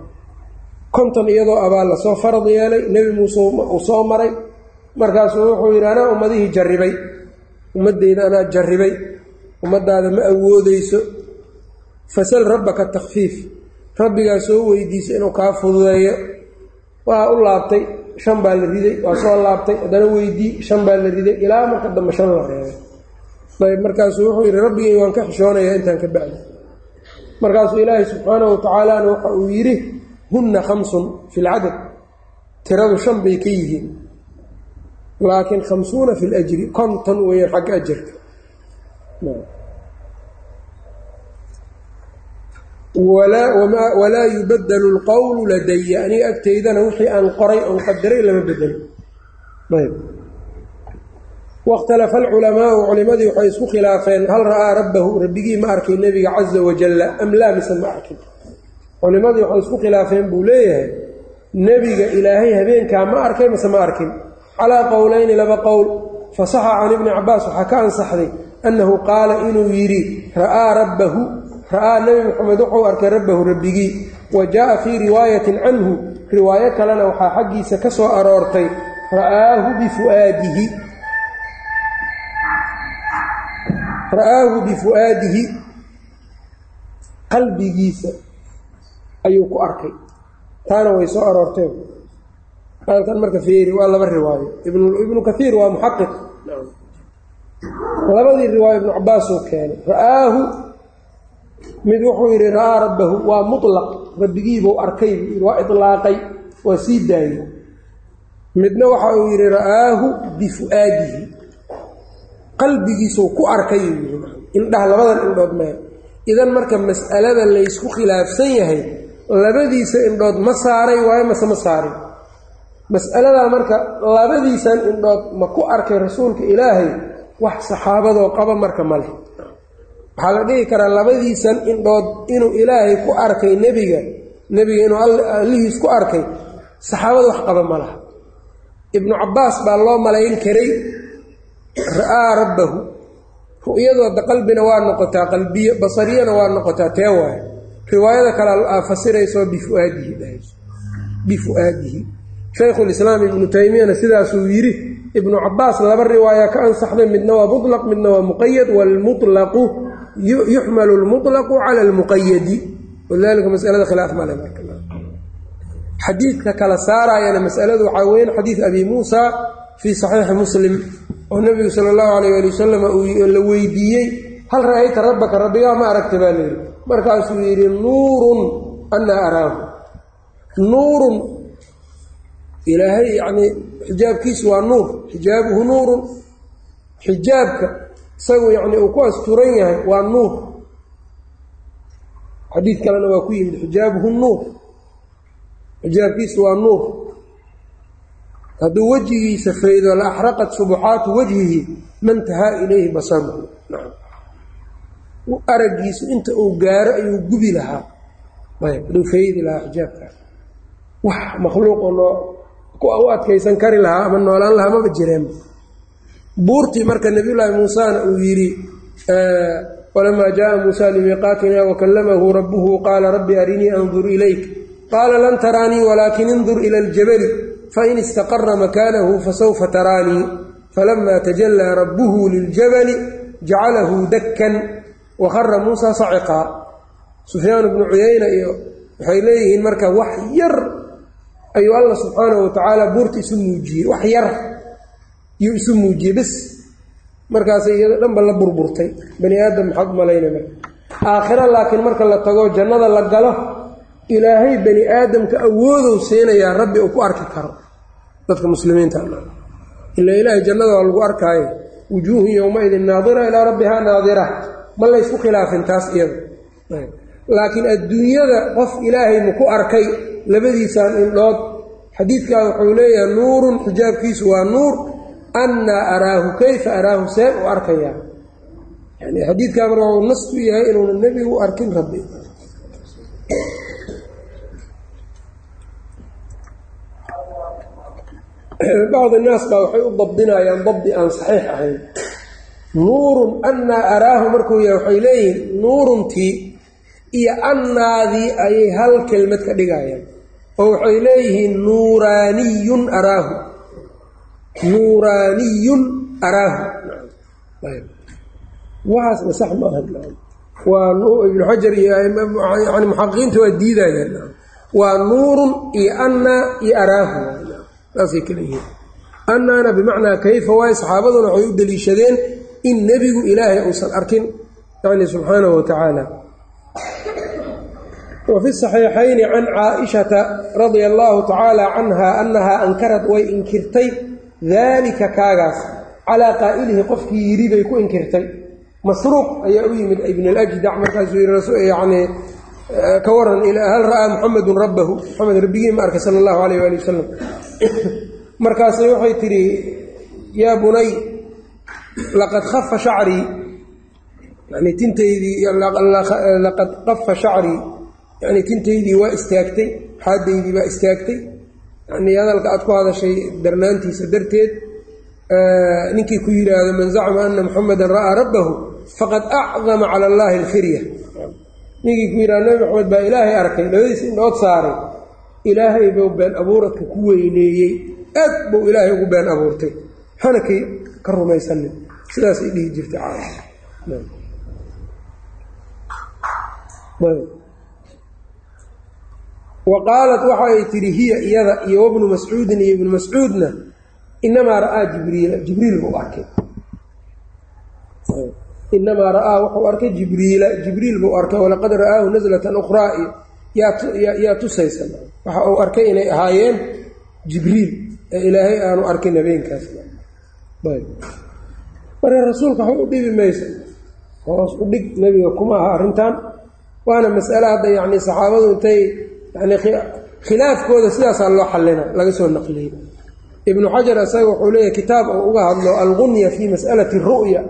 Konton iyadoo abaal la soo farad yeelay nebi muuse uu soo maray. Markaasuu wuxuu yidhi anaa ummadihii jarribay. Ummaddeyda anaa jarribay. Ummaddaada ma awoodeyso fasal rabbaka takfiif rabbigaa soo weydiisa inuu kaa fududeeyo. Waa u laabtay shan baa la riday. Waa soo laabtay. Haddana weydii shan baa la riday. Ilaa marka dambe shan la reebay ayb markaasuu wuxuu yidhi rabbigay waan ka xishoonayaa intaan ka bacdi. Markaasuu ilaahay subxaanahu watacaalana waxa uu yidhi hunna khamsun fi lcadad tiradu shan bay ka yihiin. Laakiin khamsuuna fi ljri konton weeyaan xagga ajarka walaa yubadalu lqowlu ladaya aniga agteydana wixii aan qoray oon qadaray lama bedelo wakhtalafa alculamaau culimadii waxay isku khilaafeen hal ra'aa rabbahu rabbigii ma arkay nebiga caza wajalla am laa mise ma arkin culimadii waxay isku khilaafeen buu leeyahay nebiga ilaahay habeenkaa ma arkay mise ma arkin calaa qowleyni laba qowl fasaxa can ibni cabaas waxaa ka ansaxday annahu qaala inuu yidhi ra'aa rabbahu ra'aa nebi moxamed wuxuu arkay rabbahu rabbigii wa jaa'a fii riwaayatin canhu riwaayo kalena waxaa xaggiisa ka soo aroortay ra'aahu bifuaadihi ra'aahu bifu'aadihi qalbigiisa ayuu ku arkay. Taana way soo aroorteen. Halkan marka feeri waa laba riwaayo. Ibnu kaiir waa muxaqiq. Labadii riwaayo ibnu cabaasuu keenay ra'aahu mid wuxuu yidhi ra'aa rabbahu waa mutlaq. Rabbigiibuu arkay buu yidhi waa ilaaqay waa sii daayey midna waxa uu yidhi ra'aahu bifu'aadihi qalbigiisuu ku arkay. Indhaha labadan indhood mee idan marka mas'alada laysku khilaafsan yahay labadiisa indhood ma saaray waayo mase ma saarin. Mas'aladaa marka labadiisan indhood ma ku arkay rasuulka ilaahay wax saxaabadoo qaba marka ma leh. Waxaa la dhihi karaa labadiisan indhood inuu ilaahay ku arkay nebiga nebiga inuu allihiis ku arkay saxaabada wax qaba ma laha ibnu cabbaas baa loo malayn karay ra'aa rabbahu. Ru'yadooda qalbina waa noqotaa qalbiye basariyana waa noqotaa tee waaye riwaayada kale aa fasirayso bifuaadihi bifu'aadihi. Shaykhulislaam ibnu taymiyana sidaasuu yidhi ibnu cabaas laba riwaaya ka ansaxday midna waa mutlaq midna waa muqayad waalmutlaqu yuxmalu lmutlaqu cala almuqayadi walidalika masalada khilaaf male xadiidka kala saaraayana masaladu waxaa weyan xadiid abi muusa fii saxiixi muslim oo nebigu sala allahu alayh ali wasalam la weydiiyey hal ra'ayta rabbaka rabbigaa ma aragta? baa layidhi markaasuu yidhi nuurun anaa araahu. Nuurun ilaahay yacnii xijaabkiisu waa nuur xijaabuhu nuurun. Xijaabka isagu yacnii uu ku asturan yahay waa nuur. Xadiid kalena waa ku yimid xijaabuhu nuur. Xijaabkiisu waa nuur hadduu wejigiisa faydo la axraqat subuxaatu wajhihi mantahaa ilayhi basaruhu araggiisu inta uu gaaro ayuu gubi lahaa. Ayb aduu faydi lahaa xijaabkaas wax makhluuqoo noo u adkaysan kari lahaa ama noolaan lahaa maba jireen. Buurtii marka nebiyullaahi muusena uu yidhi walamaa jaءa muusa limiiqaatina wakallamahu rabbuhu qaala rabbi arinii andur ilayk. Qaala lan taraanii walaakin indur ila اljabali fain istaqara makaanahu fasawfa taraanii falama tajallaa rabbuhu liljabali jacalahu dakkan wakhara muusa saciqaa sufyaan bnu cuyayna iyo waxay leeyihiin marka wax yar ayuu alla subxaanahu watacaala buurta isu muujiyey wax yar yuu isu muujiyey bes markaasay iyado dhanba la burburtay bani aadam maxaad malayna marka aakhiro laakiin marka la tago jannada la galo ilaahay bani aadamka awoodow siinayaa rabbi uu ku arki karo dadka muslimiinta. Ila ilaahay jannada waa lagu arkaayo wujuuhun yowmaidin naadira ilaa rabbihaa naadira. Ma laysku khilaafin taas iyada laakiin adduunyada qof ilaahay maku arkay labadiisaan indhood. Xadiidkaa wuxuu leeyahay nuurun xijaabkiisu waa nuur. Annaa araahu kayfa araahu seen u arkayaa yani xadiidkaa marka uu nas ku yahay inuuna nebigu u arkin rabbi bacdi naas baa waxay u dabdinayaan dabdi aan saxiix ahayn. Nuurun annaa araahu markuu yahay waxay leeyihiin nuuruntii iyo annaadii ayay hal kelmad ka dhigayaan. Oo waxay leeyihiin nuuraaniyun araahu. Nuuraaniyun araahu. Waxaasna sax maaha waa ibnu xajar iyo yani muxaqiqiinta waa diidayaan waa nuurun iyo annaa iyo araahu saasay kale yihiin. Annaana bimacnaa kayfa waaye saxaabaduna waxay u deliishadeen in nebigu ilaahay uusan arkin yani subxaanahu wa tacaala. Wa fi saxiixayni can caaishata radia allaahu tacaala canha annahaa ankarad way inkirtay daalika kaagaas calaa qaa'ilihi qofkii yidhi bay ku inkirtay. Masruuq ayaa u yimid ibn alajdac markaasuu yii yani ka waran hal ra'aa muxamedun rabbahu. Maxamed rabbigii ma arkay sala allahu alayh waali wasalam markaasay waxay tidhi yaa bunay laqad kafa shacrii yani tintaydii laqad qafa shacrii yani tintaydii waa istaagtay xaadaydii baa istaagtay. Yani hadalka aad ku hadashay darnaantiisa darteed ninkii ku yidhaahdo man zacma ana muxamedan ra'aa rabbahu faqad acdama cala allaahi alkhirya ninkii ku yidhahdo nabi maxamed baa ilaahay arkay labadiis indhood saaray ilaahay buu been abuuradka ku weyneeyey. Aad buu ilaahay ugu been abuurtay. Hana kay ka rumaysanin. Sidaasay dhihi jirtay wa qaalat waxa ay tidhi hiya iyada iyo wabnu mascuudin iyo ibnu mascuudna inamaa ra'aa jibriila jibriil buu arkay. Inamaa ra'aa wuxuu arkay jibriila. Jibriil buu arkay walaqad ra'aahu naslatan ukhraa yaa tusaysa waxa uu arkay inay ahaayeen jibriil ee ilaahay aanu arkin habeenkaas marka rasuulka waxba u dhibi mayso hoos u dhig nebiga kuma aha arrintan. Waana mas'ale hadda yacni saxaabadu intay yani khilaafkooda sidaasaa loo xallina laga soo naqliyey. Ibnu xajar isaga wuxuu leeyahay kitaab uu uga hadlo algunya fii mas'alati ru'ya.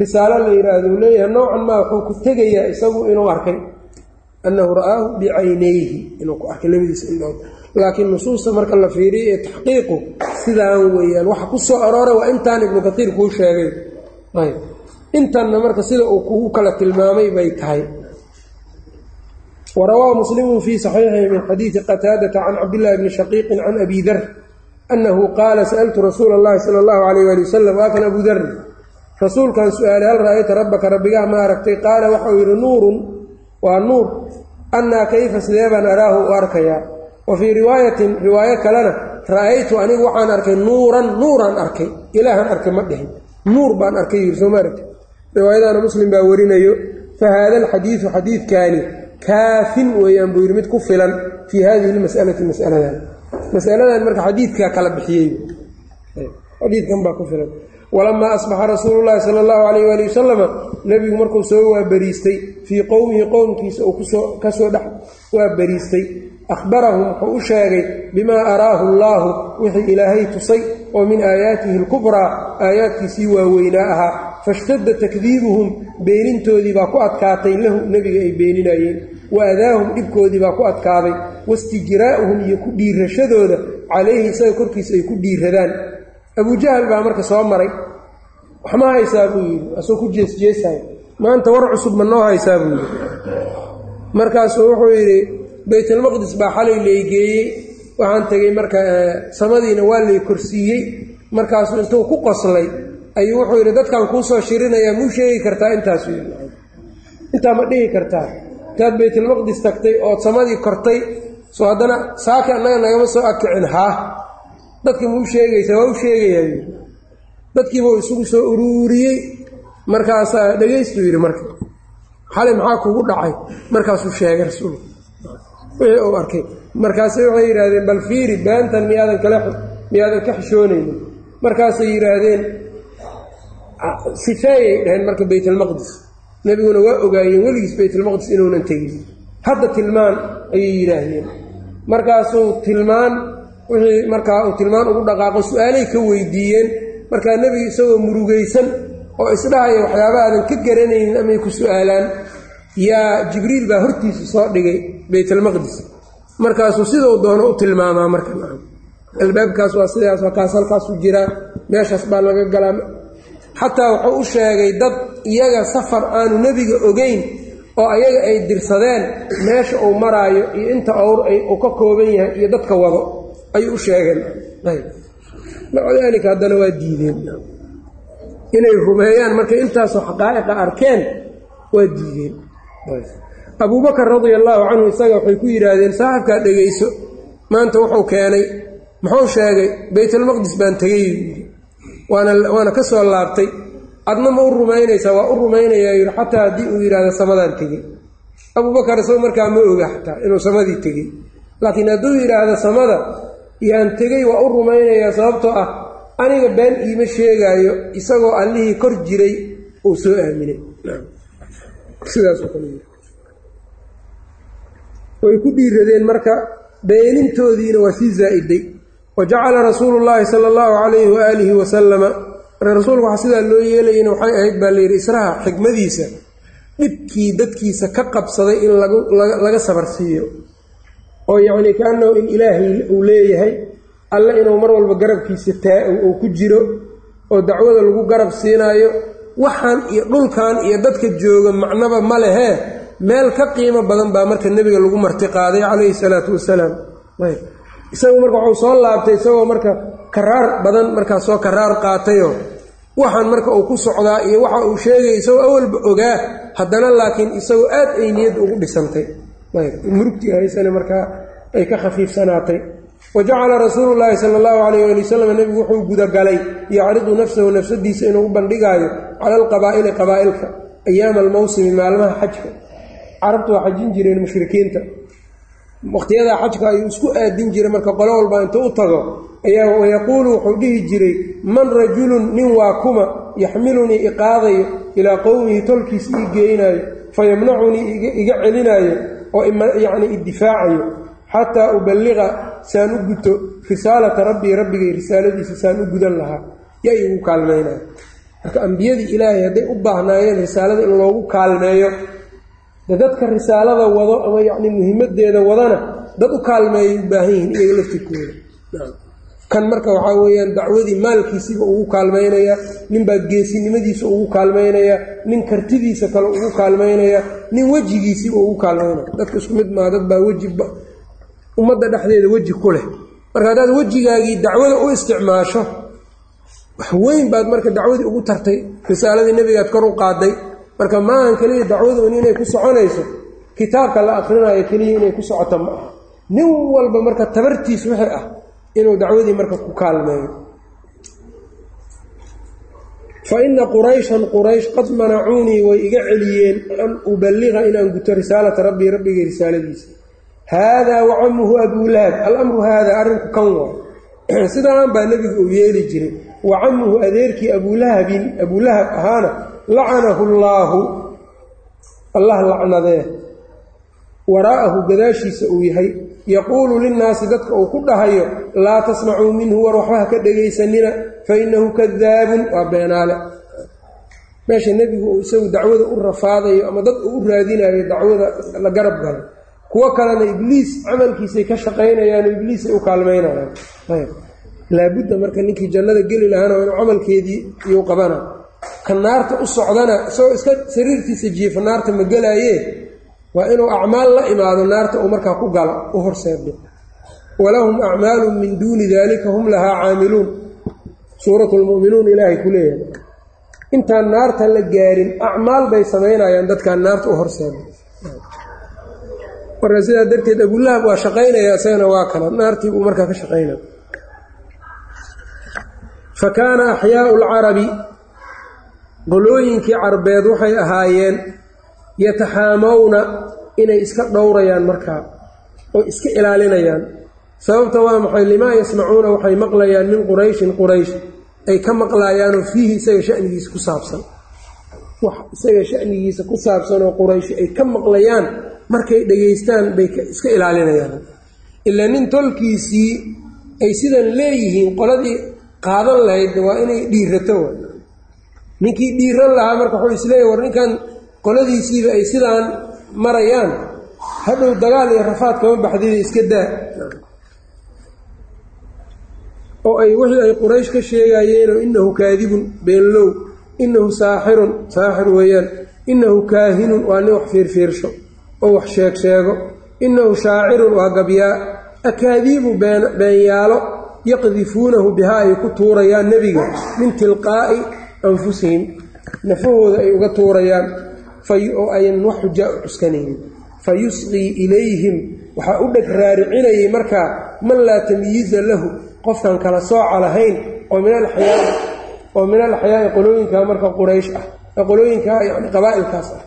Risaalo la yidhaahdo leeyahay noocan maa wuxuu ku tegayaa isagu inuu arkay annahu ra'aahu bicaynayhi inuu ku arkay labadiisa indhood laakiin nusuusta marka la fiiriyo ee taxqiiqu sidaan weeyaan waxa ku soo arooray waa intaan ibnu katiir kuu sheegay ayb intanna marka sida uu kugu kala tilmaamay bay tahay warawaa muslimu fii saxiixihi min xadiidi qataadata can cabdillahi bni shaqiiqin can abi dar annahu qaala sa'altu rasuula allahi sala allahu calayh waali wasalam waa kan abu dar rasuulkan su'aalay hal ra'ayta rabbaka rabbigaa ma aragtay qaala waxau yidhi nuurun waa nuur. Annaa kayfa sidee baan araahu u arkayaa? Wa fii riwaayatin riwaayo kalena ra'aytu anigu waxaan arkay nuuran nuuraan arkay. Ilaahaan arkay ma dhihin. Nuur baan arkay yiri soo ma riwaayadaana muslim baa warinayo fa haada alxadiidu xadiidkaani kaafin weeyaan buu yidhi mid ku filan fii hadihi lmas'alati mas'aladan. Masaladan marka xadiidkaa kala bixiyey. Xadiidkan baa ku filan walamaa asbaxa rasuulu llaahi sala allahu calayh waali wasalama nebigu markuu soo waabariistay fii qowmihi qowmkiisa uu ka soo dhex waabariistay akhbarahum wuxuu u sheegay bimaa araahu allaahu wixii ilaahay tusay oo min aayaatihi alkubraa aayaadkiisii waaweynaa ahaa fashtadda takdiibuhum beenintoodii baa ku adkaatay lahu nebiga ay beeninayeen wa adaahum dhibkoodii baa ku adkaaday wastijraa'uhum iyo ku dhiirashadooda calayhi isaga korkiisa ay ku dhiiradaan abujahal baa marka soo maray. Wax ma haysaa buu yidhi? Asagoo ku jeesjeesaya maanta war cusub ma noo haysaa buu yidhi. Markaasuu wuxuu yidhi baytalmaqdis baa xalay laygeeyey waxaan tegey marka samadiina waa lay korsiiyey. Markaasuu intuu ku qoslay ayuu wuxuu yidhi dadkan kuusoo shirinayaa muu sheegi kartaa? Intaasu intaa ma dhihi kartaa. Intaad baytalmaqdis tagtay ood samadii kortay. Soo haddana saaka annaga nagama soo akicin haa dadkii muu sheegaysaa waa u sheegayaa dadkiibuu isugu soo uruuriyey markaasaa dhagaystuu yidhi marka xalay maxaa kugu dhacay? Markaasuu sheegay rasuulku wixii uu arkay. Markaasay waxay yidhaahdeen bal fiiri beentan miyaadan kala miyaadan ka xishoonaynin. Markaasay yidhaahdeen sifeeyay dhaheen marka baytalmaqdis nebiguna waa ogaayeen weligiis baytalmaqdis inuunan tegin. Hadda tilmaan ayay yidhaahdeen. Markaasuu tilmaan wixii markaa uu tilmaan ugu dhaqaaqo su'aalay ka weydiiyeen markaa nebiga isagoo murugaysan oo isdhahaya waxyaaba aadan ka garanaynin amay ku su'aalaan yaa jibriil baa hortiisa soo dhigay baytalmaqdis markaasuu siduu doono u tilmaamaa marka albaabkaas waa sidaas waa kaas halkaasu jiraa. Meeshaas baa laga galaa. Xataa wuxuu u sheegay dad iyaga safar aanu nebiga ogeyn oo ayaga ay dirsadeen meesha uu maraayo iyo inta owr uu ka kooban yahay iyo dadka wado ayuu u sheegeen maca daalika haddana waa diideen. Inay rumeeyaan markay intaasoo xaqaa'iqa arkeen waa diideen. Abuubakar radia allaahu canhu isaga waxay ku yidhaahdeen saaxibkaa dhegayso. Maanta wuxuu keenay muxuu sheegay baytalmaqdis baan tegay waana ka soo laabtay. Adna ma u rumaynaysaa waa u rumaynayaa yidhi xataa haddii uu yidhahdo samadaan tegey. Abuubakar isagu markaa ma oga xataa inuu samadii tegey. Laakiin hadduu yidhaahdo samada yaan tegey waa u rumaynayaa sababtoo ah aniga been iima sheegaayo isagoo allihii kor jiray uu soo aaminay. Way ku dhiiradeen marka beenintoodiina waa sii zaa-iday. Wa jacala rasuulu llaahi sala allahu calayhi waaalihi wasalama rasuulku waxa sidaa loo yeelayana waxay ahayd baa layidhi israha xikmadiisa dhibkii dadkiisa ka qabsaday in laga sabarsiiyo oo yacnii kaanahu in ilaahay uu leeyahay alle inuu mar walba garabkiisa taa uu ku jiro oo dacwada lagu garab siinaayo waxaan iyo dhulkan iyo dadka jooga macnaba ma lehee meel ka qiimo badan baa marka nebiga lagu martiqaaday calayhi salaatu wasalaam. Isagu marka waxuu soo laabtay isagoo marka karaar badan markaa soo karaar qaatayoo waxaan marka uu ku socdaa iyo waxa uu sheegaya isagoo awalba ogaa haddana laakiin isagoo aad ay niyadda ugu dhisantay. Murugtii haysane markaa ay ka khafiifsanaatay. Wa jacala rasuulu llaahi sala allahu calayh ali wasalam nebigu wuxuu gudagalay yacridu nafsahu nafsadiisa inuu u bandhigaayo cala alqabaa'ili qabaa'ilka ayaama almowsimi maalmaha xajka. Carabtu waa xajin jireen mushrikiinta. Wakhtiyadaa xajka ayuu isku aadin jiray marka qolo walba intuu u tago ayaa wayaquulu wuxuu dhihi jiray man rajulun nin waa kuma yaxmilunii iqaadayo ilaa qowmihi tolkiis ii geynaayo fayamnacunii iga celinaayo oo yacnii iddifaacayo xataa uballiqa saan u guto risaalata rabbii rabbigay risaaladiisa saan u gudan lahaa. Yaa igu kaalmaynayo marka ambiyadii ilaahay hadday u baahnaayeen risaalada in loogu kaalmeeyo de dadka risaalada wado ama yacni muhimadeeda wadana dad u kaalmeeyay u baahan yihiin iyaga laftirkooda kan marka waxaa weeyaan dacwadii maalkiisiba ugu kaalmaynaya ninbaa geesinimadiisa ugu kaalmaynaya nin kartidiisa kale ugu kaalmaynaya nin wejigiisiba ugu kaalmaynaya dadka isku mid maa dad baa weji ummadda dhexdeeda weji ku leh. Marka haddaad wejigaagii dacwada u isticmaasho wax weyn baad marka dacwadii ugu tartay risaaladii nebigaad kor u qaaday. Marka maahan keliya dacwaduun inay ku soconayso kitaabka la akrinayo keliya inay ku socoto ma aha. Nin walba marka tabartiis wixii ah inuu dacwadii marka ku kaalmeeyo. Fa ina qurayshan quraysh qad manacuunii way iga celiyeen an uballiqa inaan guto risaalata rabbii rabbigay risaaladiisa haadaa wacamuhu abulahab alamru haadaa arrinku kan waa sidaan baa nebigu uu yeeli jiray. Wacamuhu adeerkii abulahabin abulahab ahaana lacanahu llaahu allah lacnadee waraa'ahu gadaashiisa uu yahay. Yaquulu linnaasi dadka uu ku dhahayo laa tasmacuu minhu war waxba ha ka dhegaysanina fa innahu kadaabun waa beenaale. Meesha nebigu uu isagu dacwada u rafaadayo ama dad uu u raadinayo dacwada la garab galo kuwo kalena ibliis camalkiisay ka shaqaynayaano ibliisay u kaalmaynayaan. Laabudda marka ninkii jannada geli lahaana waa inuu camalkeedii iyuu qabana. Ka naarta u socdana isagoo iska sariirtiisa jiifa naarta ma gelaayee waa inuu acmaal la imaado naarta uu markaa ku galo u horseedo walahum acmaalun min duuni daalika hum lahaa caamiluun. Suuratu lmu'minuun ilaahay ku leeyahay. Intaan naarta la gaarin acmaal bay samaynayaan dadkaan naarta u horseedo marka sidaa darteed abulahab waa shaqaynaya isagana waa kana naartii buu markaa ka shaqaynaya fa kaana axyaau lcarabi qolooyinkii carbeed waxay ahaayeen yataxaamawna inay iska dhowrayaan markaa oo iska ilaalinayaan. Sababta waa maxay? Limaa yasmacuuna waxay maqlayaan min qurayshin quraysh ay ka maqlayaanoo fiihi isaga shanigiisa ku saabsan. Wax isaga shanigiisa ku saabsan oo quraysh ay ka maqlayaan markay dhegaystaan bay iska ilaalinayaan. Ilaa nin tolkiisii ay sidan leeyihiin qoladii qaadan lahayd waa inay dhiirato ninkii dhiiran lahaa marka wuxuu isleeyahy war ninkan qoladiisiiba ay sidaan marayaan? Hadhow dagaal iyo rafaad kama baxdida iska daa. Oo ay wixii ay quraysh ka sheegayeenoo innahu kaadibun beenlow innahu saaxirun saaxir weeyaan innahu kaahinun waa nin wax fiirfiirsho oo wax sheeg sheego. Innahu shaacirun waa gabyaa akaadiibu beenyaalo yaqdifuunahu bihaa ay ku tuurayaan nebiga min tilqaa'i anfusihim. Nafahooda ay uga tuurayaan. Oo ayan wax xujaa u cuskanaynin fa yusqii ilayhim. Waxaa u dheg raaricinayay markaa man laa tamyiiza lahu. Qofkan kala sooca lahayn oo min alaxyaai oo min alaxyaai qolooyinkaa marka quraysh ah ee qolooyinkaa yani qabaa'ilkaas ah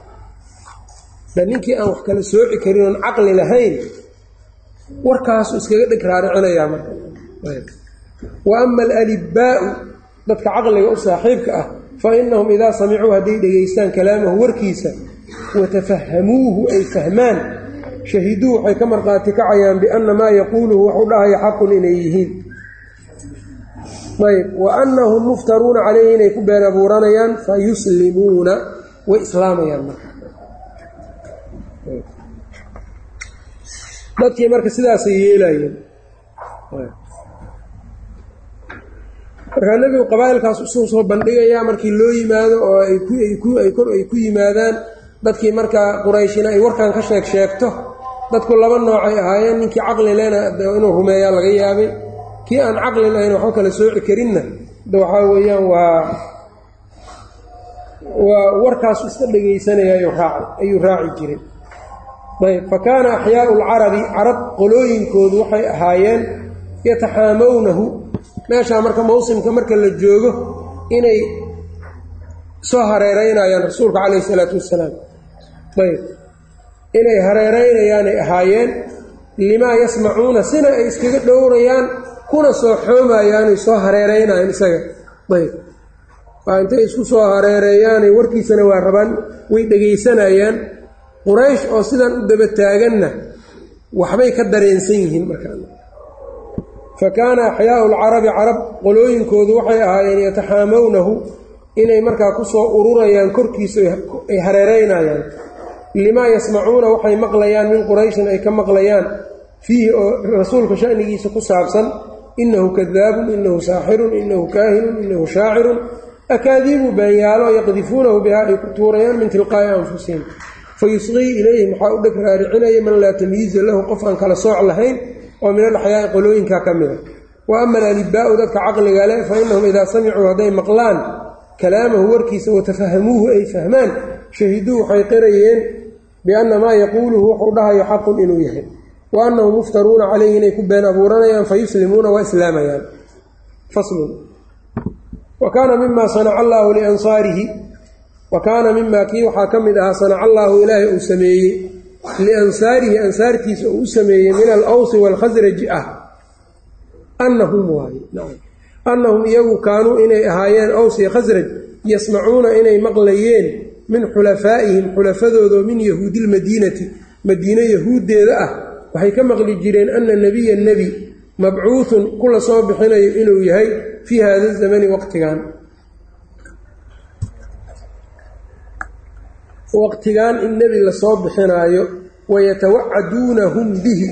da ninkii aan wax kala sooci karin oon caqli lahayn warkaasu iskaga dheg raaricinayaa marka. Wa ama alalibaa'u dadka caqliga u saaxiibka ah fa innahum idaa samicuu hadday dhegaystaan kalaamahu warkiisa watafahamuuhu ay fahmaan shahiduu waxay ka marqaati kacayaan bianna maa yaquuluhu waxu dhahaya xaqun inay yihiin. Ayb. Wa annahum muftaruuna calayhi inay ku been abuuranayaan fa yuslimuuna way islaamayaan marka dadkii marka sidaasay yeelayeen. Markaa nebigu qabaa'ilkaas usuu soo bandhigayaa markii loo yimaado oo ay ku yimaadaan dadkii markaa qurayshina ay warkan ka sheeg sheegto dadku laba noocay ahaayeen ninkii caqli lena inuu rumeeyaa laga yaabay. Kii aan caqli lahayn waxba kala sooci karinna. Waxaa weeyaan waa waa warkaasu iska dhegaysanaya ayuu raaci jiray fa kaana axyaau lcarabi carab qolooyinkoodu waxay ahaayeen yataxaamownahu meeshaa marka mawsimka marka la joogo inay soo hareereynayaan rasuulka calayhi isalaatu wassalaam ayb inay hareereynayaanay ahaayeen limaa yasmacuuna sina ay iskaga dhowrayaan kuna soo xoomayaanay soo hareereynayaan isaga. Ayb waa intay isku soo hareereeyaanay warkiisana waa rabaan way dhegaysanayaan quraysh oo sidan u daba taaganna waxbay ka dareensan yihiin markaa fa kaana axyaau lcarabi carab qolooyinkoodu waxay ahaayeen yataxaamownahu inay markaa ku soo ururayaan korkiisa ay hareereynayaan limaa yasmacuuna waxay maqlayaan min qurayshin ay ka maqlayaan fiihi oo rasuulka shanigiisa ku saabsan inahu kadaabun inahu saaxirun inahu kaahinun inahu shaacirun. Akaadiibu beenyaalo yaqdifuunahu bihaa ay ku tuurayaan min tilqaa'i anfusihim fayusqii ilayhim waxaa u dheg raaricinaya man laa tamyiiza lahu qof aan kala sooc lahayn oo min alaxyaai qolooyinkaa ka mida wa ama alalibaa'u dadka caqliga leh fa innahum idaa samicuu hadday maqlaan kalaamahu warkiisa watafahamuuhu ay fahmaan shahiduu waxay qirayeen bianna maa yaquuluhu wuxuu dhahayo xaqun inuu yahay wa annahum muftaruuna calayhi inay ku been abuuranayaan fayuslimuuna waa islaamayaan faslun wa kaana mima sanaca allaahu liansaarihi wa kaana mimaa kii waxaa ka mid ahaa sanaca allaahu ilaahay uu sameeyey liansaarihi ansaartiisa uu u sameeyey min alawsi waalkhasraji ah. Annahum waaye annahum iyagu kaanuu inay ahaayeen aws iyo khasraj yasmacuuna inay maqlayeen min xulafaa'ihim xulafadoodaoo min yahuudi lmadiinati madiine yahuuddeeda ah waxay ka maqli jireen anna nebiya nebi mabcuuhun ku la soo bixinayo inuu yahay fii hada zamani waqtigan waqtigan in nebi la soo bixinaayo wayatawacaduunahum bihi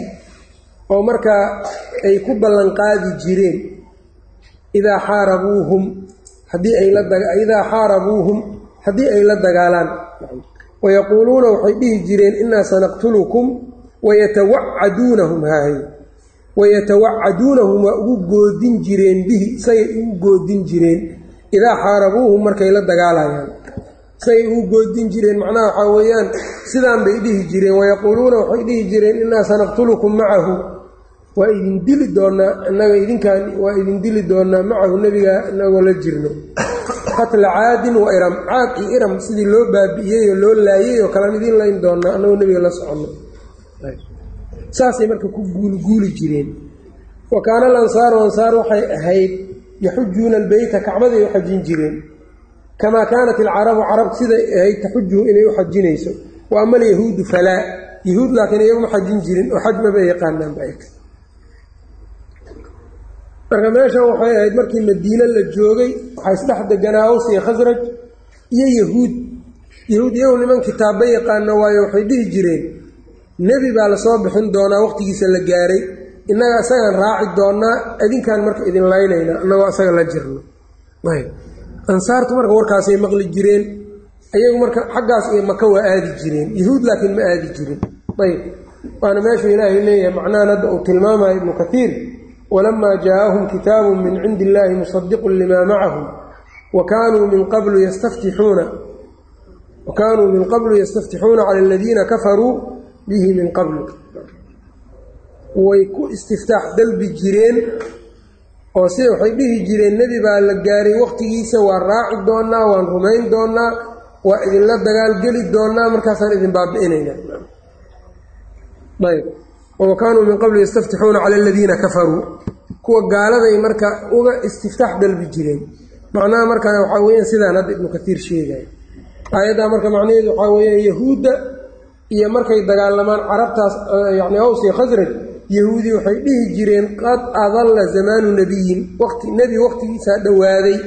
oo markaa ay ku ballanqaadi jireen. Idaa xaarabuuhum haddii ay laidaa xaarabuuhum haddii ay la dagaalaan. Wayaquuluuna waxay dhihi jireen innaa sanaqtulukum wayatawacaduunahum haahay wayatawacaduunahum waa ugu goodin jireen bihi isagay ugu goodin jireen. Idaa xaarabuuhum markay la dagaalayaan isagay ugu goodin jireen macnaha waxaa weeyaan sidaan bay dhihi jireen wayaquuluuna waxay dhihi jireen innaa sanaqtulukum macahu. Waa idin dili doonaa innaga idinkaan waa idin dili doonaa macahu nebiga inagoo la jirno. Qatla caadin wa iram caad iyo iram sidii loo baabi'iyey oo loo laayey oo kalaan idiin layn doonaa annagoo nebiga la soconno. Saasay marka ku guulguuli jireen. Wa kaana alansaaru ansaar waxay ahayd yaxujuuna albeyta kacbaday u xajin jireen kamaa kaanat alcarabu carab siday ahayd taxujuhu inay u xajinayso wa ama alyahuudu falaa yahuud laakiin iyaguma xajin jirin oo xaj maba yaqaanaanba marka meeshan waxay ahayd markii madiine la joogay waxaa isdhex deganaa aws iyo khasraj iyo yahuud yahuud iyagu niman kitaabba yaqaana waayo waxay dhihi jireen nebi baa la soo bixin doonaa waqtigiisa la gaaray innaga isagaan raaci doonaa idinkaan marka idin laynaynaa annagoo isaga la jirno ansaartu marka warkaasay maqli jireen ayagu marka xaggaas iyo maka waa aadi jireen yahuud laakiin ma aadi jirin. Ayb waana meeshuu ilaahay leeyahay macnahan hadda uu tilmaamaya ibnu kaiir walamaa jaaahum kitaabu min cindi illaahi musadiqun limaa macahum wa kaanuu min qablu yastaftixuuna wa kaanuu min qablu yastaftixuuna cala aladiina kafaruu bihi min qablu. Way ku istiftaax dalbi jireen oo sida waxay dhihi jireen nebi baa la gaaray waqtigiisa waa raaci doonaa waan rumayn doonaa waa idinla dagaalgeli doonaa markaasaan idin baabi'inayna ayb wa kaanuu min qabli yastaftixuuna cala aladiina kafaruu. Kuwa gaaladay marka uga istiftaax dalbi jireen. Macnaha markaa waxaa weyaan sidaan hadda ibnu katiir sheegaya aayaddaa marka macnaheedu waxaa weyaan yahuudda iyo markay dagaalamaan carabtaas yani aws iyo khasraj yahuudi waxay dhihi jireen qad adalla zamaanu nebiyin waqti nebi waqtigiisaa dhowaaday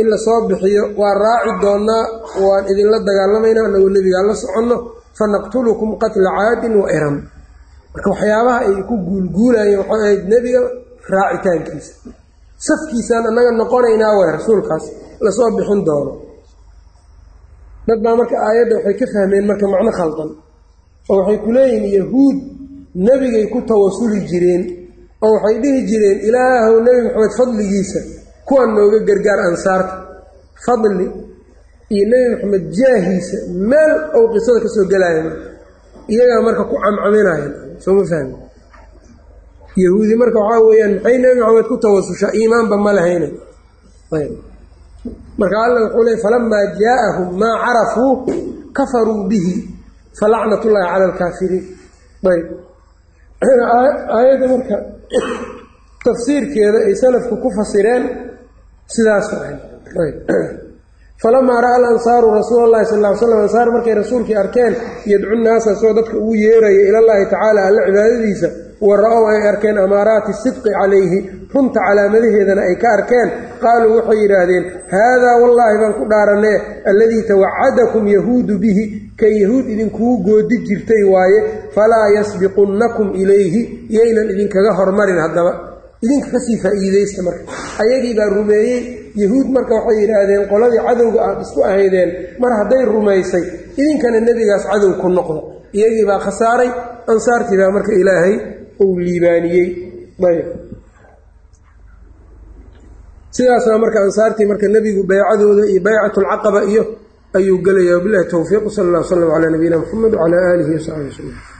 in la soo bixiyo waa raaci doonaa waan idinla dagaalamaynaa anagoo nebigaa la soconno fanaqtulukum qatla caadin wa iram. Marka waxyaabaha ay ku guulguulayeen waxay ahayd nebiga raacitaankiisa. Safkiisaan annaga noqonaynaa way rasuulkaas la soo bixin doono. Dad baa marka aayadda waxay ka fahmeen marka macno khaldan oo waxay ku leeyihiin yahuud nebigay ku tawasuli jireen oo waxay dhihi jireen ilaahow nebi maxamed fadligiisa kuwan nooga gargaar ansaarta. Fadli. Iyo nebi maxamed jaahiisa meel ou qisada ka soo gelaya iyagaa marka ku camcaminayan sooma fahmi. Yahuudi marka waxaa weeyaan maxay nebi maxamed ku tawasushaa iimaanba ma lahayna marka alla wuxuu leey falamaa jaaahum maa carafuu kafaruu bihi falacnat ullaahi cala alkaafiriin. Ayb. Aayadda marka tafsiirkeeda ay salafku ku fasireen sidaas falamaa ra'a alansaaru rasuula allahi sal ly slam ansaar markay rasuulkii arkeen yadcu naasa soo dadka ugu yeeraya ilallaahi tacaala alla cibaadadiisa wa ra'ow ay arkeen amaaraati sidqi calayhi runta calaamadaheedana ay ka arkeen qaaluu waxay yidhaahdeen haadaa wallaahi baan ku dhaaranee alladii tawacadakum yahuudu bihi kay yahuud idinkugu goodi jirtay waaye falaa yasbiqunnakum ilayhi yaynan idinkaga hormarin haddaba. Idinka ka sii faa'iidaysta marka. Ayagii baa rumeeyey yahuud marka waxay yidhaahdeen qoladii cadowga aad isku ahaydeen mar hadday rumaysay idinkana nebigaas cadow ku noqda iyagii baa khasaaray ansaartii baa marka ilaahay uu liibaaniyey. Ayb. Sidaasna marka ansaartii marka nebigu baycadooda iyo baycatu lcaqaba iyo ayuu gelaya wabilahi towfiiq sal alla slam calaa nabiyina muxamed wcalaa aalihi wasaxbi wslm